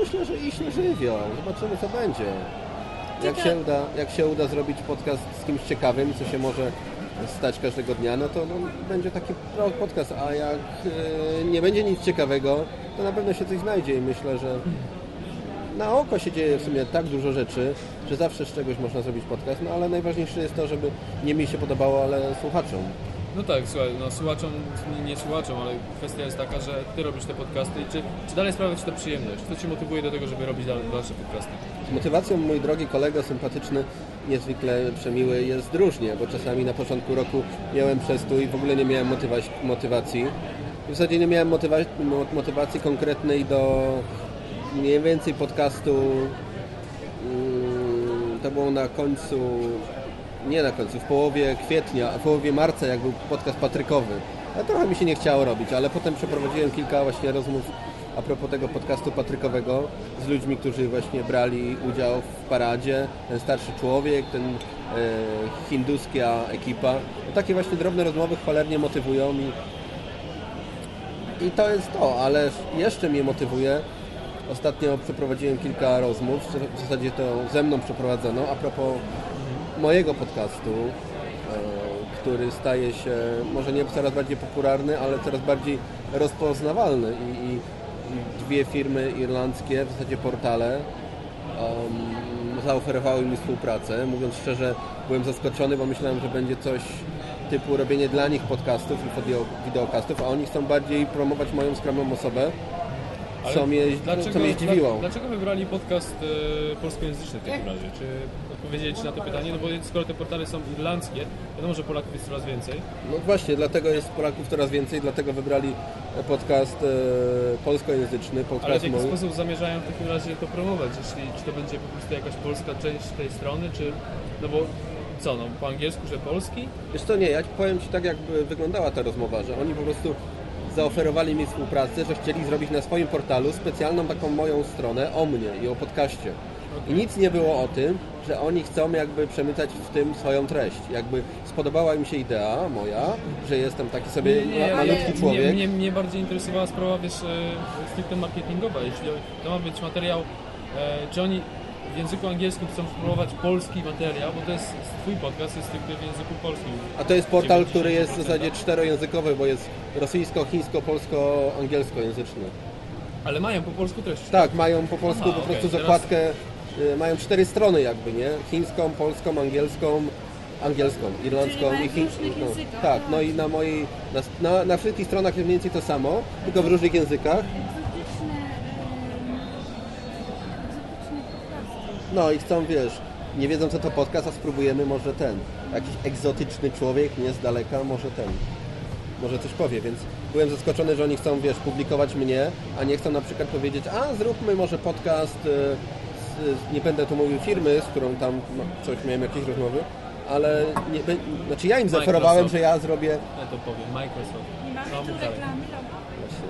Myślę, że iść na żywioł. Zobaczymy, co będzie. Jak się, uda, jak się uda zrobić podcast z kimś ciekawym, co się może stać każdego dnia, no to no, będzie taki pro- podcast. A jak e, nie będzie nic ciekawego, to na pewno się coś znajdzie i myślę, że na oko się dzieje w sumie tak dużo rzeczy, że zawsze z czegoś można zrobić podcast, no ale najważniejsze jest to, żeby nie mi się podobało, ale słuchaczom. No tak, słuchaj, no słuchaczom, nie, słuchaczom, ale kwestia jest taka, że ty robisz te podcasty i czy, czy dalej sprawia ci to przyjemność? Co ci motywuje do tego, żeby robić dal- dalsze podcasty? Motywacją mój drogi kolego sympatyczny, niezwykle przemiły jest różnie, bo czasami na początku roku miałem przestój i w ogóle nie miałem motywa- motywacji. W zasadzie nie miałem motywa- mo- motywacji konkretnej do mniej więcej podcastu. mm, To było na końcu, nie na końcu, w połowie kwietnia, w połowie marca, jak był podcast patrykowy. A trochę mi się nie chciało robić, ale potem przeprowadziłem kilka właśnie rozmów a propos tego podcastu patrykowego z ludźmi, którzy właśnie brali udział w paradzie. Ten starszy człowiek, ten e, hinduska ekipa. No, takie właśnie drobne rozmowy cholernie motywują i, i to jest to, ale jeszcze mnie motywuje. Ostatnio przeprowadziłem kilka rozmów, w zasadzie to ze mną przeprowadzono, a propos mojego podcastu, e, który staje się może nie coraz bardziej popularny, ale coraz bardziej rozpoznawalny i, i, dwie firmy irlandzkie, w zasadzie portale, um, zaoferowały mi współpracę. Mówiąc szczerze, byłem zaskoczony, bo myślałem, że będzie coś typu robienie dla nich podcastów i wideo, wideokastów, a oni chcą bardziej promować moją skromną osobę, Ale co mnie, co mnie zdziwiło. Dla, dlaczego wybrali podcast e, polskojęzyczny w takim razie? Czy odpowiedzieli na to pytanie? No bo skoro te portale są irlandzkie, wiadomo, że Polaków jest coraz więcej. No właśnie, dlatego jest Polaków coraz więcej, dlatego wybrali podcast e, polskojęzyczny, Ale w podcast jaki mój. sposób zamierzają w takim razie to promować? Jeśli, czy to będzie po prostu jakaś polska część tej strony, czy... No bo co, no po angielsku, że polski? Wiesz co, nie, ja powiem Ci tak, jakby wyglądała ta rozmowa, że oni po prostu zaoferowali mi współpracę, że chcieli zrobić na swoim portalu specjalną taką moją stronę o mnie i o podcaście. I nic nie było o tym, że oni chcą jakby przemycać w tym swoją treść. Jakby spodobała im się idea moja, że jestem taki sobie malutki nie, człowiek. Mnie, mnie, mnie bardziej interesowała sprawa, wiesz, e, stricte marketingowa. Jeśli to ma być materiał, e, czy oni w języku angielskim chcą promować polski materiał, bo to jest twój podcast, jest stricte w języku polskim. A to jest portal, który 90%. jest w zasadzie czterojęzykowy, bo jest rosyjsko, chińsko, polsko, angielskojęzyczny. Ale mają po polsku treść. Tak, mają po polsku Aha, po okej, prostu teraz- zakładkę, y, mają cztery strony jakby, nie? Chińską, polską, angielską, angielską, irlandzką mają i chińską. językach. Tak, no i na mojej, na, na, wszystkich stronach jest mniej więcej to samo, tylko w różnych językach. No i chcą, wiesz, nie wiedzą co to podcast, a spróbujemy może ten, jakiś egzotyczny człowiek, nie z daleka, może ten, może coś powie, więc byłem zaskoczony, że oni chcą, wiesz, publikować mnie, a nie chcą na przykład powiedzieć, a zróbmy może podcast, y, nie będę tu mówił firmy, z którą tam no, coś miałem jakieś rozmowy, ale nie, be- znaczy ja im zaoferowałem, że ja zrobię, Ja to powiem, Microsoft. Nie mamy No, tu dalej. reklamy, właśnie.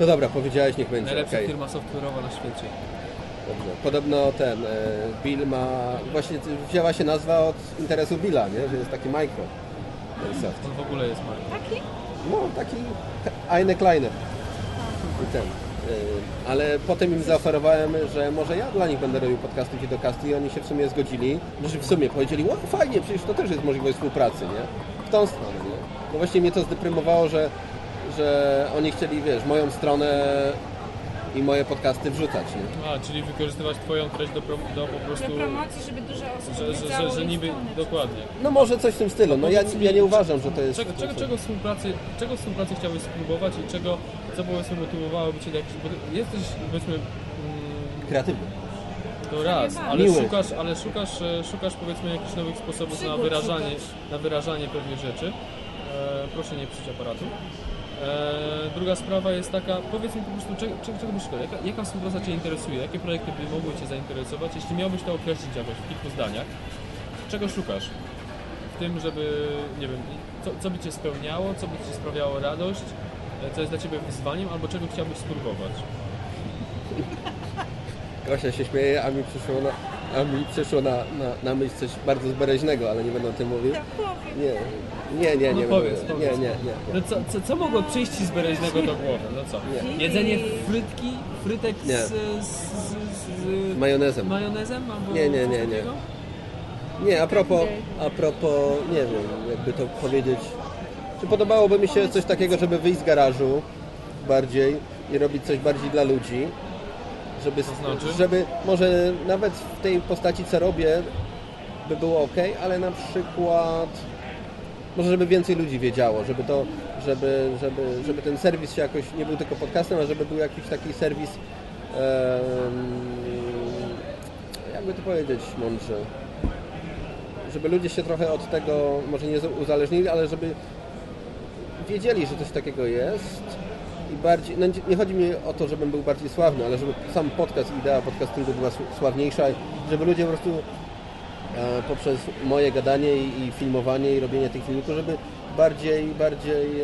No dobra, powiedziałeś, niech będzie, Najlepsza okej. firma software'owa na świecie. Dobrze. Podobno ten e, Bill ma, właśnie wzięła się nazwa od interesu Billa, nie? że jest taki micro. Ten. On w ogóle jest Microsoft. Taki? No, taki eine kleine. I ten. E, Ale potem im zaoferowałem, że może ja dla nich będę robił podcasty, wideokasty i oni się w sumie zgodzili. Znaczy w sumie powiedzieli, wow, fajnie, przecież to też jest możliwość współpracy, nie? W tą stronę, nie? No właśnie mnie to zdeprymowało, że, że oni chcieli, wiesz, moją stronę i moje podcasty wrzucać, nie? A, czyli wykorzystywać twoją treść do, prom- do po Do prostu... promocji, żeby dużo osób Że, że, że, że i niby, dokładnie. No może coś w tym stylu. No ja, ja nie uważam, że to jest... Czego, czego, czego, współpracy, czego współpracy chciałbyś spróbować i czego, co powiedzmy motywowałoby Cię do jakichś... Bo jesteś, powiedzmy... Mm, Kreatywny. to raz, ale Miły. szukasz, ale szukasz, e, szukasz powiedzmy jakichś nowych sposobów na Przygód wyrażanie, na wyrażanie pewnych rzeczy. E, proszę nie psuć aparatu. E, druga sprawa jest taka, powiedz mi po prostu, czego, czego, byś szukał? Jaka, jaka współpraca Cię interesuje? Jakie projekty by mogły Cię zainteresować? Jeśli miałbyś to określić jakoś w kilku zdaniach, czego szukasz? W tym, żeby, nie wiem, co, co by Cię spełniało, co by Ci sprawiało radość, e, co jest dla Ciebie wyzwaniem, albo czego chciałbyś spróbować? Gosia się śmieje, a mi przyszło na, a mi przyszło na, na, na myśl coś bardzo zbereźnego, ale nie będę o tym mówił. Nie, nie, nie, nie. no powiedz, powiedz. Nie, nie, nie. No co, co, co mogło przyjść Ci z bereźnego do głowy? No co? Nie. Jedzenie frytki, frytek Nie. z, z, z, z Majonezem. majonezem albo Nie, nie, nie, nie. Nie, a propos, a propos, nie wiem, jakby to powiedzieć. Czy podobałoby mi się coś takiego, żeby wyjść z garażu bardziej i robić coś bardziej dla ludzi? Żeby, znaczy? żeby może nawet w tej postaci, co robię, by było ok, ale na przykład może żeby więcej ludzi wiedziało, żeby to, żeby, żeby, żeby ten serwis się jakoś nie był tylko podcastem, a żeby był jakiś taki serwis jakby to powiedzieć mądrze żeby ludzie się trochę od tego może nie uzależnili, ale żeby wiedzieli, że coś takiego jest i bardziej, no nie chodzi mi o to, żebym był bardziej sławny, ale żeby sam podcast, idea podcastingu była sł- sławniejsza, żeby ludzie po prostu e, poprzez moje gadanie i, i filmowanie i robienie tych filmików, żeby bardziej, bardziej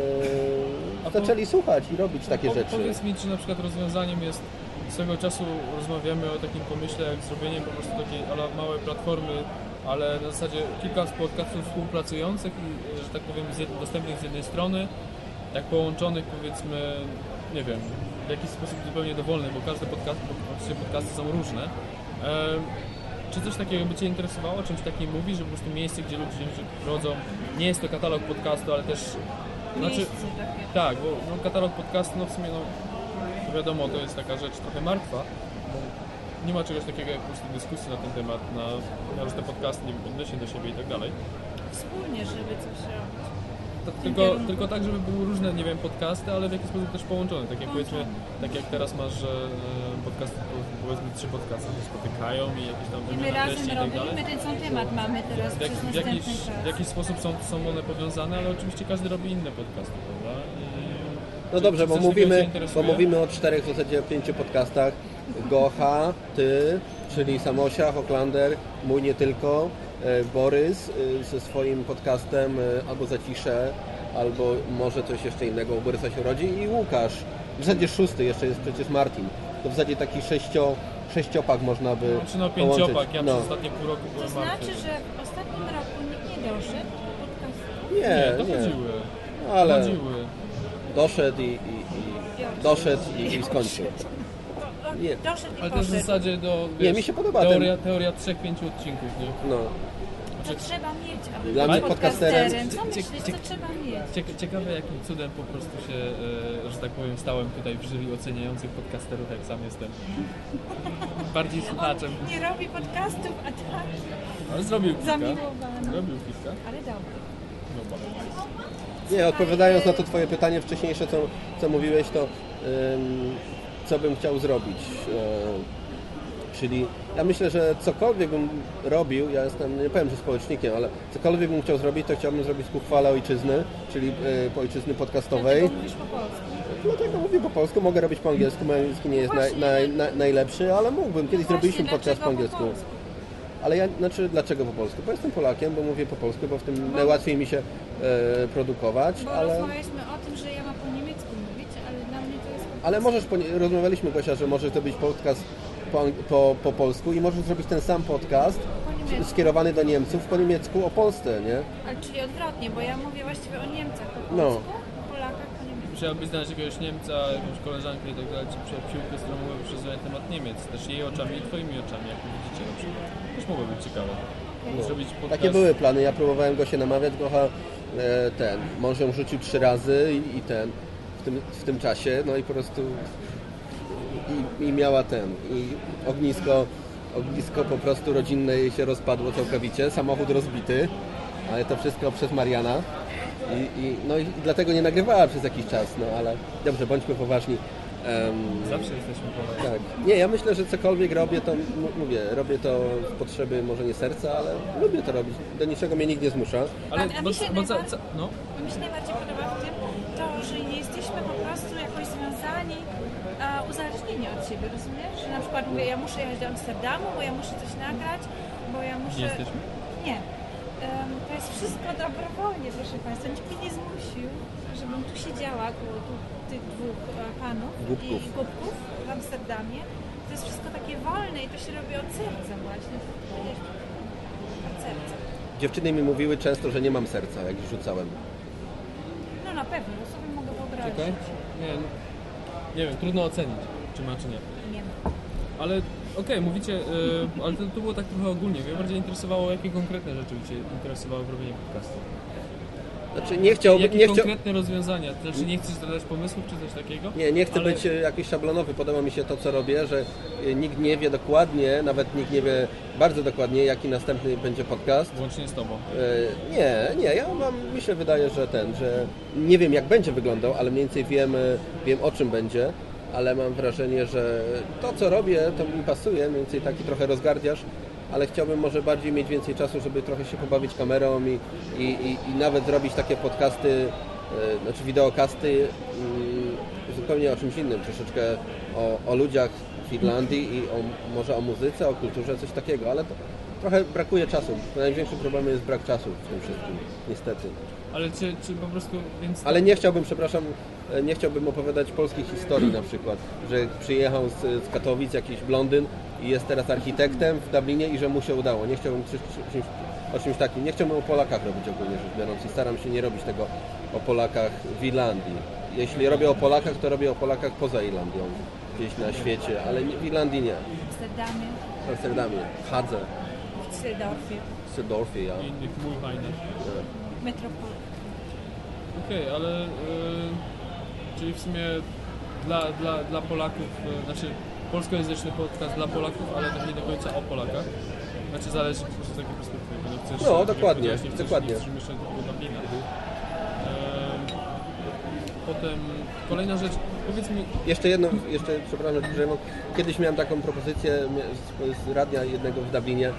e, zaczęli słuchać i robić takie Po- rzeczy. Powiedz mi, czy na przykład rozwiązaniem jest, swego czasu rozmawiamy o takim pomyśle, jak zrobienie po prostu takiej małej platformy, ale na zasadzie kilka podcastów współpracujących i, że tak powiem, z jed- dostępnych z jednej strony, tak połączonych powiedzmy, nie wiem, w jakiś sposób zupełnie dowolny, bo każde podcast, podcasty są różne. Czy coś takiego by Cię interesowało? Czymś takim mówisz, że po prostu miejsce, gdzie ludzie się rodzą, nie jest to katalog podcastu, ale też... Znaczy, Miejsce takie. tak, bo no, katalog podcastu, no w sumie, no, wiadomo, to jest taka rzecz trochę martwa, bo nie ma czegoś takiego jak po prostu dyskusji na ten temat, na, na różne podcasty, nie wiem, do siebie i tak dalej. Wspólnie, żeby coś robić. To, W tym tylko, kierunku. tylko tak, żeby były różne, nie wiem, podcasty, ale w jakiś sposób też połączone. Tak jak powiedzmy, tak jak teraz masz, że e, podcasty, po- powiedzmy trzy podcasty się spotykają i jakieś tam I my razem tak dalej. robimy, ten sam temat mamy teraz W, jak, przez w, jakiś, czas. w jakiś sposób są, są one powiązane, ale oczywiście każdy robi inne podcasty, prawda? I, No czy- dobrze, czy bo mówimy, bo mówimy o czterech, w zasadzie pięciu podcastach. Gocha, ty, czyli Samosia, Hochlander, mój nie tylko, Borys e, ze swoim podcastem e, albo Zacisze, albo może coś jeszcze innego u Borysa się rodzi i Łukasz. W zasadzie szósty jeszcze jest przecież Martin. To w zasadzie taki sześcio, sześciopak można by Znaczy no połączyć. pięciopak, ja No. przez ostatnie pół roku To byłem znaczy, martwy. że w ostatnim roku nikt nie doszedł do podcastu? Nie, Nie, nie. dochodziły. No, ale Dochodziły. doszedł i, i, i doszedł i, i skończył. Nie. Doszedł i Ale to jest w poszedł. zasadzie do, Nie, wiesz, mi się podoba teoria, ten- teoria trzech, pięciu odcinków, nie? No. Co trzeba mieć, aby Dla być mnie podcasterem- podcasterem? Co Cie- myślisz, cie- co trzeba mieć? Cieka- Ciekawe jakim cudem po prostu się, e, że tak powiem, stałem tutaj w jury oceniających podcasterów, jak sam jestem. Bardziej słuchaczem. On nie robi podcastów, a tak Ale zrobił kilka. zamiłowany. Zrobił kilka. Ale dobry. No bardzo. Nie, odpowiadając na to Twoje pytanie wcześniejsze, co, co mówiłeś, to ym, co bym chciał zrobić. E, czyli ja myślę, że cokolwiek bym robił, ja jestem, nie powiem, że społecznikiem, ale cokolwiek bym chciał zrobić, to chciałbym zrobić ku chwale ojczyzny, czyli po ojczyzny podcastowej. Dlatego mówisz po polsku. Dlatego mówię po polsku, mogę robić po angielsku, mój angielski nie jest naj, naj, naj, najlepszy, ale mógłbym. Kiedyś zrobiliśmy Właśnie, podcast po dlaczego po angielsku. Ale ja, znaczy dlaczego po polsku? Bo jestem Polakiem, bo mówię po polsku, bo w tym najłatwiej mi się e, produkować, Bo ale... rozmawialiśmy o Ale możesz, rozmawialiśmy Gosia, że może to być podcast po, po, po polsku i możesz zrobić ten sam podcast skierowany do Niemców po niemiecku o Polsce, nie? Ale czyli odwrotnie, bo ja mówię właściwie o Niemcach po No. polsku, o Polakach po niemiecku. Musiałabyś znaleźć jakiegoś Niemca, jakąś koleżankę i tak dalej, czy przyjaciółkę, z którą mogłabyś rozmawiać na temat Niemiec, też jej oczami i twoimi oczami, jak widzicie na przykład. Też mogło być ciekawe. Zrobić podcast. Takie były plany, ja próbowałem go się namawiać, Gocha e, ten, mąż ją rzucił trzy razy i, i ten, tym, w tym czasie, no i po prostu i, i miała ten, i ognisko, ognisko po prostu rodzinne jej się rozpadło całkowicie, samochód rozbity, ale to wszystko przez Mariana. I, i, no i dlatego nie nagrywała przez jakiś czas, no ale dobrze, bądźmy poważni. Em, Zawsze jesteśmy poważni. tak. Nie, ja myślę, że cokolwiek robię, to mówię, robię to z potrzeby może nie serca, ale lubię to robić. Do niczego mnie nikt nie zmusza. Ale, A- a bo, mi się bo najbardziej- no, Mi się najbardziej podoba w tym że nie jesteśmy po prostu jakoś związani, a uzależnieni od siebie, rozumiesz? Że na przykład mówię, ja muszę jechać do Amsterdamu, bo ja muszę coś nagrać, bo ja muszę... Nie jesteśmy? Nie. To jest wszystko dobrowolnie, proszę Państwa. Nikt mnie nie zmusił, żebym tu siedziała koło tu, tych dwóch e, panów Głupków. i głupków w Amsterdamie. To jest wszystko takie wolne i to się robi od serca właśnie. Od serca. Dziewczyny mi mówiły często, że nie mam serca, jak rzucałem. No na pewno, Nie, no, nie wiem, trudno ocenić, czy ma, czy nie. Nie ma. Ale okej, mówicie, y, ale to, to było tak trochę ogólnie. Mnie bardziej interesowało, jakie konkretne rzeczy Cię interesowały w robieniu podcastu. Znaczy nie chciałbym... Jakie Nie, konkretne rozwiązania? Znaczy nie chcesz dodać pomysłów czy coś takiego? nie, nie chcę Ale- być e, jakiś szablonowy, podoba mi się to, co robię, że e, nikt nie wie dokładnie, nawet nikt nie wie bardzo dokładnie, jaki następny będzie podcast. Włącznie z tobą. E, Nie, nie, ja mam, mi się wydaje, że ten, że nie wiem jak będzie wyglądał, ale mniej więcej wiem, wiem o czym będzie, ale mam wrażenie, że to co robię, to mi pasuje, mniej więcej taki trochę rozgardiasz, ale chciałbym może bardziej mieć więcej czasu, żeby trochę się pobawić kamerą i, i, i, i nawet zrobić takie podcasty, e, znaczy wideokasty mm, zupełnie o czymś innym, troszeczkę o, o ludziach w Irlandii i o, może o muzyce, o kulturze, coś takiego, ale to, trochę brakuje czasu. Największym problemem jest brak czasu w tym wszystkim, niestety. Ale czy, czy po prostu... Więc Ale nie chciałbym, przepraszam, nie chciałbym opowiadać polskich historii na przykład, że przyjechał z, z Katowic jakiś blondyn i jest teraz architektem w Dublinie i że mu się udało. Nie chciałbym coś, czymś, o czymś takim. Nie chciałbym o Polakach robić ogólnie rzecz biorąc i staram się nie robić tego o Polakach w Irlandii. Jeśli robię o Polakach, to robię o Polakach poza Irlandią, gdzieś na świecie, ale nie, w Irlandii nie. W Amsterdamie, W Amsterdamie, w Hadze, w Düsseldorfie, w Sydorfie, ja. I innych Mulhajnach. w Metropol. Okej, ale... y, czyli w sumie dla, dla, dla Polaków, y, znaczy polskojęzyczny podcast dla Polaków, ale tak nie do końca o Polakach. Znaczy zależy po prostu z jakiej perspektywy. No, chcesz, No, dokładnie, nie chcesz dokładnie. mieszać do Dublina. Em, Potem kolejna rzecz, powiedz mi, Jeszcze jedno, jeszcze przepraszam, że. Kiedyś miałem taką propozycję z, z radia jednego w Dublinie e,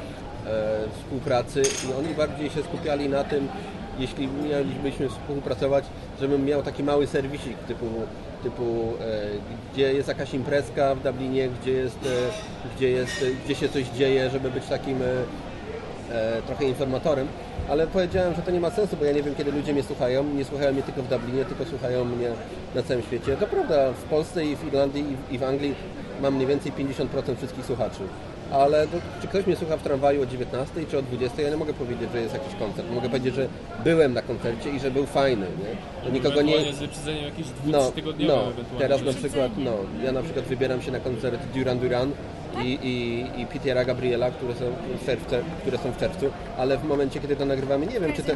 współpracy i oni bardziej się skupiali na tym, jeśli mielibyśmy współpracować, żebym miał taki mały serwisik typu, typu e, gdzie jest jakaś imprezka w Dublinie, gdzie jest, e, gdzie jest, e, gdzie się coś dzieje, żeby być takim trochę informatorem, ale powiedziałem, że to nie ma sensu, bo ja nie wiem, kiedy ludzie mnie słuchają. Nie słuchają mnie tylko w Dublinie, tylko słuchają mnie na całym świecie. To prawda, w Polsce i w Irlandii i w Anglii mam mniej więcej 50% wszystkich słuchaczy. Ale to, czy ktoś mnie słucha w tramwaju o 19 czy o 20, ja nie mogę powiedzieć, że jest jakiś koncert. Mogę powiedzieć, że byłem na koncercie i że był fajny. Nie? To nikogo nie... z wyprzedzeniem jakieś No, 2-3-tygodniowe no, teraz na przykład, no, ja na przykład wybieram się na koncert Duran Duran i, i, i Petera Gabriela, które są, w czerwcu, które są w czerwcu, ale w momencie, kiedy to nagrywamy, nie wiem, czy te...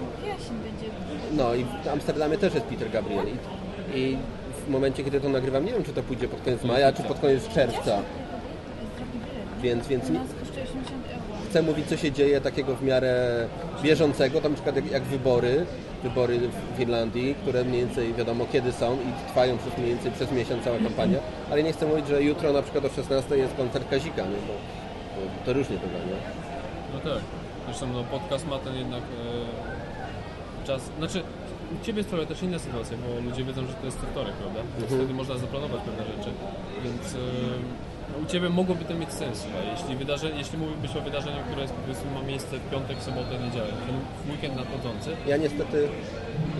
No i w Amsterdamie też jest Peter Gabriel i, i w momencie, kiedy to nagrywam, nie wiem, czy to pójdzie pod koniec maja, czy pod koniec czerwca, więc, więc nie, U nas kosztuje 80 euro. chcę mówić, co się dzieje takiego w miarę bieżącego, tam na przykład jak, jak wybory, wybory w- Irlandii, które mniej więcej wiadomo kiedy są i trwają przez mniej więcej przez miesiąc cała kampania, ale nie chcę mówić, że jutro na przykład o 16 jest koncert Kazika, nie? Bo, bo to różnie bywa, nie? No tak. Zresztą no, podcast ma ten jednak e, czas. Znaczy, u Ciebie sprawia też inna sytuacja, bo ludzie wiedzą, że to jest wtorek, prawda? Więc Mhm. wtedy można zaplanować pewne rzeczy. Więc e, no, u Ciebie mogłoby to mieć sens. Jeśli, wydarze, jeśli mówiłbyś o wydarzeniu, które jest, powiedzmy, ma miejsce w piątek, sobotę, niedzielę, ten weekend nadchodzący, Ja niestety,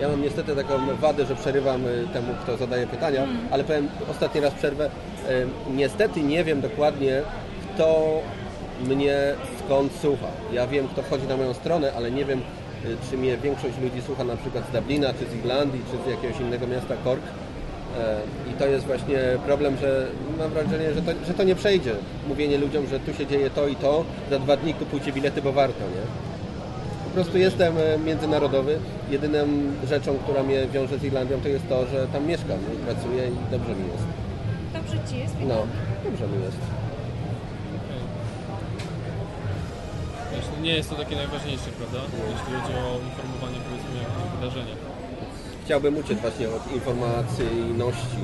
ja mam niestety taką wadę, że przerywam y, temu, kto zadaje pytania, ale powiem ostatni raz przerwę. Y, Niestety nie wiem dokładnie, kto mnie skąd słucha. Ja wiem, kto wchodzi na moją stronę, ale nie wiem, y, czy mnie większość ludzi słucha na przykład z Dublina, czy z Irlandii, czy z jakiegoś innego miasta Cork. E, I to jest właśnie problem, że mam wrażenie, że to, że to nie przejdzie. Mówienie ludziom, że tu się dzieje to i to, za dwa dni kupujcie bilety, bo warto, nie? Po prostu jestem e, międzynarodowy. Jedyną rzeczą, która mnie wiąże z Irlandią, to jest to, że tam mieszkam, nie? pracuję i dobrze mi jest. Dobrze Ci jest? No, dobrze mi jest. wiesz, nie jest to takie najważniejsze, prawda? Jeśli chodzi o informowanie, powiedzmy, o jakichś wydarzeniach. Chciałbym uciec właśnie od informacyjności.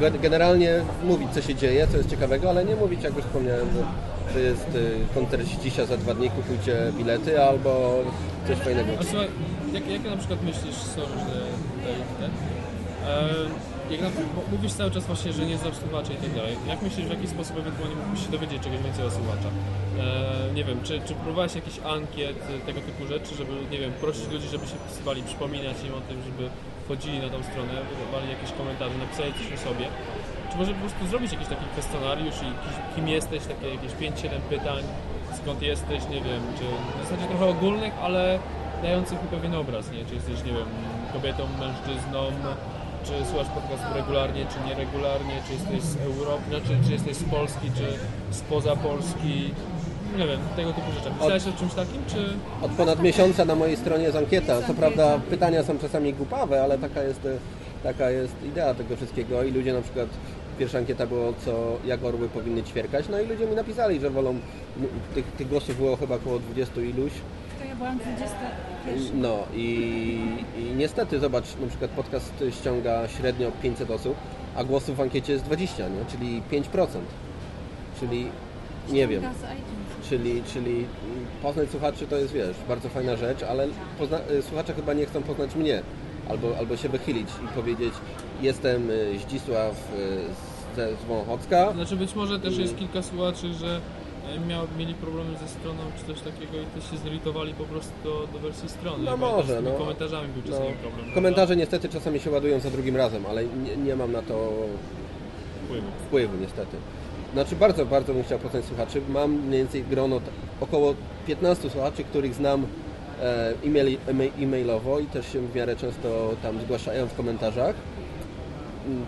Ge- Generalnie mówić, co się dzieje, co jest ciekawego, ale nie mówić, jak już wspomniałem, że, jest y, koncert dzisiaj za dwa dni, kupujcie bilety albo coś fajnego. A słuchaj, jak, jak na przykład myślisz, sorry, że tutaj e, jak na, mówisz cały czas właśnie, że nie znasz słuchacza i tak dalej. Jak myślisz, w jaki sposób ewentualnie mógłbyś się dowiedzieć czegoś więcej o słuchacza? E, nie wiem, czy, czy próbowałeś jakiś ankiet, tego typu rzeczy, żeby, nie wiem, prosić ludzi, żeby się wpisywali, przypominać im o tym, żeby wchodzili na tą stronę, wydawali jakieś komentarze, napisali coś o sobie? Czy może po prostu zrobić jakiś taki kwestionariusz i kim jesteś, takie jakieś 5-7 pytań, skąd jesteś, nie wiem, czy w zasadzie trochę ogólnych, ale dających mi pewien obraz, nie? Czy jesteś, nie wiem, kobietą, mężczyzną, czy słuchasz podcastu regularnie, czy nieregularnie, czy jesteś z Europy, znaczy, czy jesteś z Polski, czy spoza Polski, nie wiem, tego typu rzeczach. Myślałeś o czymś takim, czy... Od ponad miesiąca na mojej stronie jest ankieta. Co prawda pytania są czasami głupawe, ale taka jest, e, taka jest idea tego wszystkiego i ludzie na przykład pierwsza ankieta było co, jak orły powinny ćwierkać, no i ludzie mi napisali, że wolą, tych, tych głosów było chyba około 20 iluś, byłam 21. no i, i niestety zobacz, na przykład podcast ściąga średnio 500 osób, a głosów w ankiecie jest 20, nie? czyli 5%. Czyli nie wiem. Czyli, czyli poznać słuchaczy to jest, wiesz, bardzo fajna rzecz, ale pozna- y, słuchacze chyba nie chcą poznać mnie. Albo, albo się wychylić i powiedzieć, jestem y, Zdzisław y, ze z Wąchocka. Znaczy być może też jest kilka słuchaczy, że miał, mieli problemy ze stroną czy coś takiego i też się zirytowali po prostu do, do wersji strony. No może, z no. komentarzami był No, czasami problem. prawda? komentarze niestety czasami się ładują za drugim razem, ale nie, nie mam na to Wpływu. wpływu niestety. Znaczy bardzo, bardzo bym chciał poznać słuchaczy. Mam mniej więcej grono około 15 słuchaczy, których znam e, e-mail, e-mailowo i też się w miarę często tam zgłaszają w komentarzach.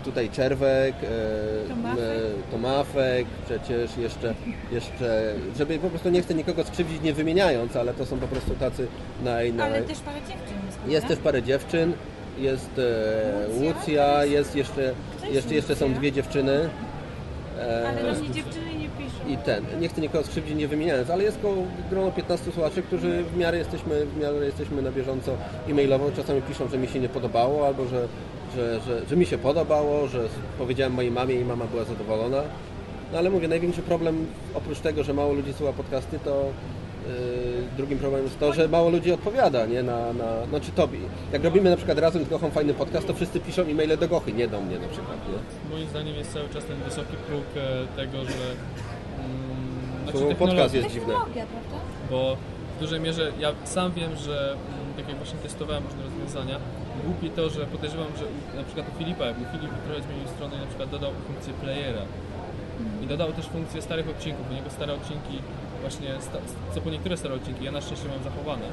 Tutaj Czerwek, e, Tomafek. e, przecież jeszcze, jeszcze, żeby po prostu nie chcę nikogo skrzywdzić nie wymieniając, ale to są po prostu tacy naj... naj... Ale też parę dziewczyn jest, Jest też parę dziewczyn, jest e, Łucja, Łucja, jest jeszcze, jest jeszcze, jeszcze są dwie dziewczyny. E, Ale do mnie dziewczyny nie piszą. I ten, nie chcę nikogo skrzywdzić nie wymieniając, ale jest koło grono 15 słuchaczy, którzy w miarę jesteśmy, w miarę jesteśmy na bieżąco e-mailowo. Czasami piszą, że mi się nie podobało, albo że, że, że, że mi się podobało, że powiedziałem mojej mamie i mama była zadowolona. No ale mówię, największy problem oprócz tego, że mało ludzi słucha podcasty, to yy, drugim problemem jest to, że mało ludzi odpowiada, nie? Na, na, znaczy tobie. Jak robimy na przykład razem z Gochą fajny podcast, to wszyscy piszą e-maile do Gochy, nie do mnie na przykład, nie? Moim zdaniem jest cały czas ten wysoki próg e, tego, że... Mm, Słowo podcast jest dziwne. Bo w dużej mierze ja sam wiem, że mm, tak jak właśnie testowałem różne rozwiązania, głupie to, że podejrzewam, że u, na przykład u Filipa, jakby Filip trochę zmienił stronę i na przykład dodał funkcję playera i dodał też funkcję starych odcinków, bo niego stare odcinki właśnie, sta, co po niektóre stare odcinki, ja na szczęście mam zachowane.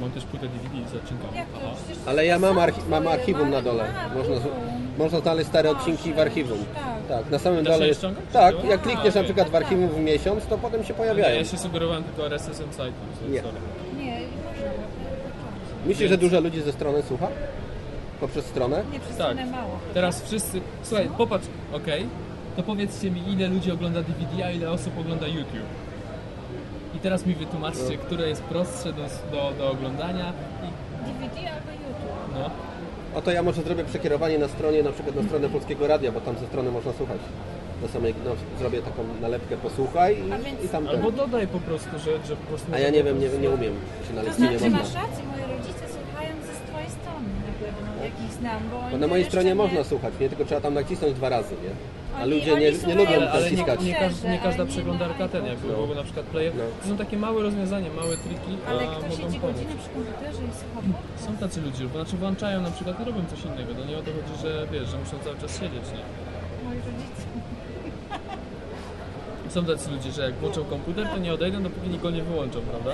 Mam też płytę DVD z odcinkami. Jak to? Aha. Ale ja mam, archi- mam archiwum na dole. Można, z- można znaleźć stare odcinki w archiwum. Tak. Tak, na samym Da się dole je jest. ściągać? Tak, jak klikniesz na przykład w archiwum w miesiąc, to potem się Nie, pojawiają. ja się sugerowałem tylko RSS-em site. Nie. Sorry. Myślisz, że dużo ludzi ze strony słucha? Poprzez stronę? Nie, przez Tak. stronę mało. Teraz wszyscy. Słuchaj, popatrz, okej. To powiedzcie mi, ile ludzi ogląda DVD, a ile osób ogląda YouTube. I teraz mi wytłumaczcie, No. które jest prostsze do, do, do oglądania i DVD albo YouTube. no. O to ja może zrobię przekierowanie na stronie, na przykład na stronę Polskiego Radia, bo tam ze strony można słuchać. Na samej, no, zrobię taką nalepkę posłuchaj i, więc- i tam ten. Albo dodaj po prostu, że, że po prostu. A ja nie wiem, nie, nie umiem, czy na To nie znaczy, można. masz rację, moi rodzice słuchają ze twojej strony na pewno, jakich znam, bo Bo oni na mojej jeszcze stronie nie- można słuchać, nie tylko trzeba tam nacisnąć dwa razy, nie? A Oni- ludzie oni nie, nie słuchają, lubią Ale, ale nie, naciskać. nie, każda, nie każda nie przeglądarka ma ten, jakby No. byłoby na przykład player. No. To są takie małe rozwiązania, małe triki, Ale a kto mogą siedzi pomóc. godzinę przy komputerze i słucha? Są tacy ludzie, bo znaczy włączają na przykład i robią coś innego. To nie o to chodzi, że wiesz, że muszą cały czas siedzieć, nie? Moi rodzice. Są tacy ludzie, że jak włączą komputer, to nie odejdą, dopóki nikt go nie wyłączą, prawda?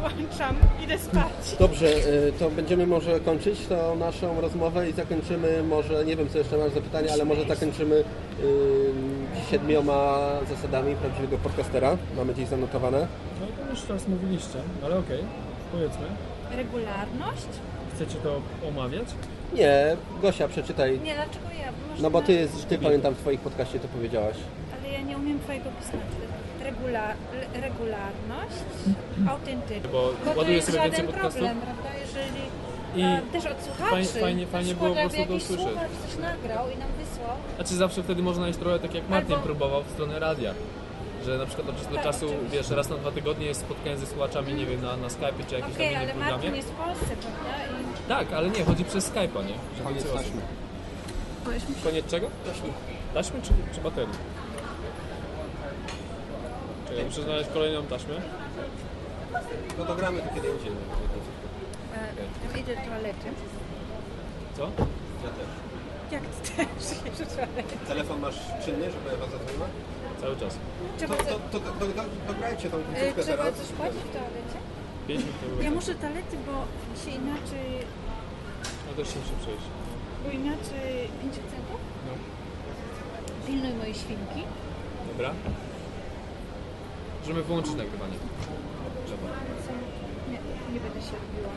Włączam, idę spać. Dobrze, y, to będziemy może kończyć tą naszą rozmowę i zakończymy może, nie wiem co jeszcze masz zapytania, ale może zakończymy y, siedmioma zasadami prawdziwego podcastera. Mamy gdzieś zanotowane. No to już teraz mówiliście, ale okej, powiedzmy. Regularność? Chcecie to omawiać? Nie, Gosia, przeczytaj. Nie, dlaczego ja? Może No bo na- ty, ty pamiętam w twoich podcaście to powiedziałaś. Ale ja nie umiem twojego pisma. Regula... le- regularność, autentyczność. Bo to ładuję jest sobie żaden więcej podcastów. problem, prawda? Jeżeli I e, też od słuchaczy, fajnie- fajnie- na fajnie było po prostu to jakiś usłyszeć. słuchacz coś nagrał i nam wysłał. Znaczy zawsze wtedy można iść trochę tak jak Martin Albo- próbował w stronę radia. Że na przykład od czasu do Tak, czasu, oczywiście. wiesz, raz na dwa tygodnie jest spotkanie ze słuchaczami, nie wiem, na, na Skype czy jakimś Okej, tam ale innym programie. Martin jest w Polsce, prawda? I... Tak, ale nie, chodzi przez Skype'a, nie? Że Koniec więcej osób. taśmy. Koniec czego? Taśmy. Taśmy czy, czy baterii? Czekaj, muszę znaleźć kolejną taśmę. No to gramy to kiedy indziej. E, idę do toalety. Co? Ja też. Jak ty też idziesz do toalety? Telefon masz czynny, żeby Ewa zadzwoniła? Cały czas. To, Trzeba, to, to, to, to, dograjcie tą e, końcówkę trzeba teraz. coś płacić w toalecie? 5 minut to Ja było. muszę toalety, bo się inaczej, No też się muszę przejść. bo inaczej 5 centów? No. Pilnuj mojej świnki. Dobra. Możemy wyłączyć nagrywanie. Trzeba. Nie, nie będę się robiła.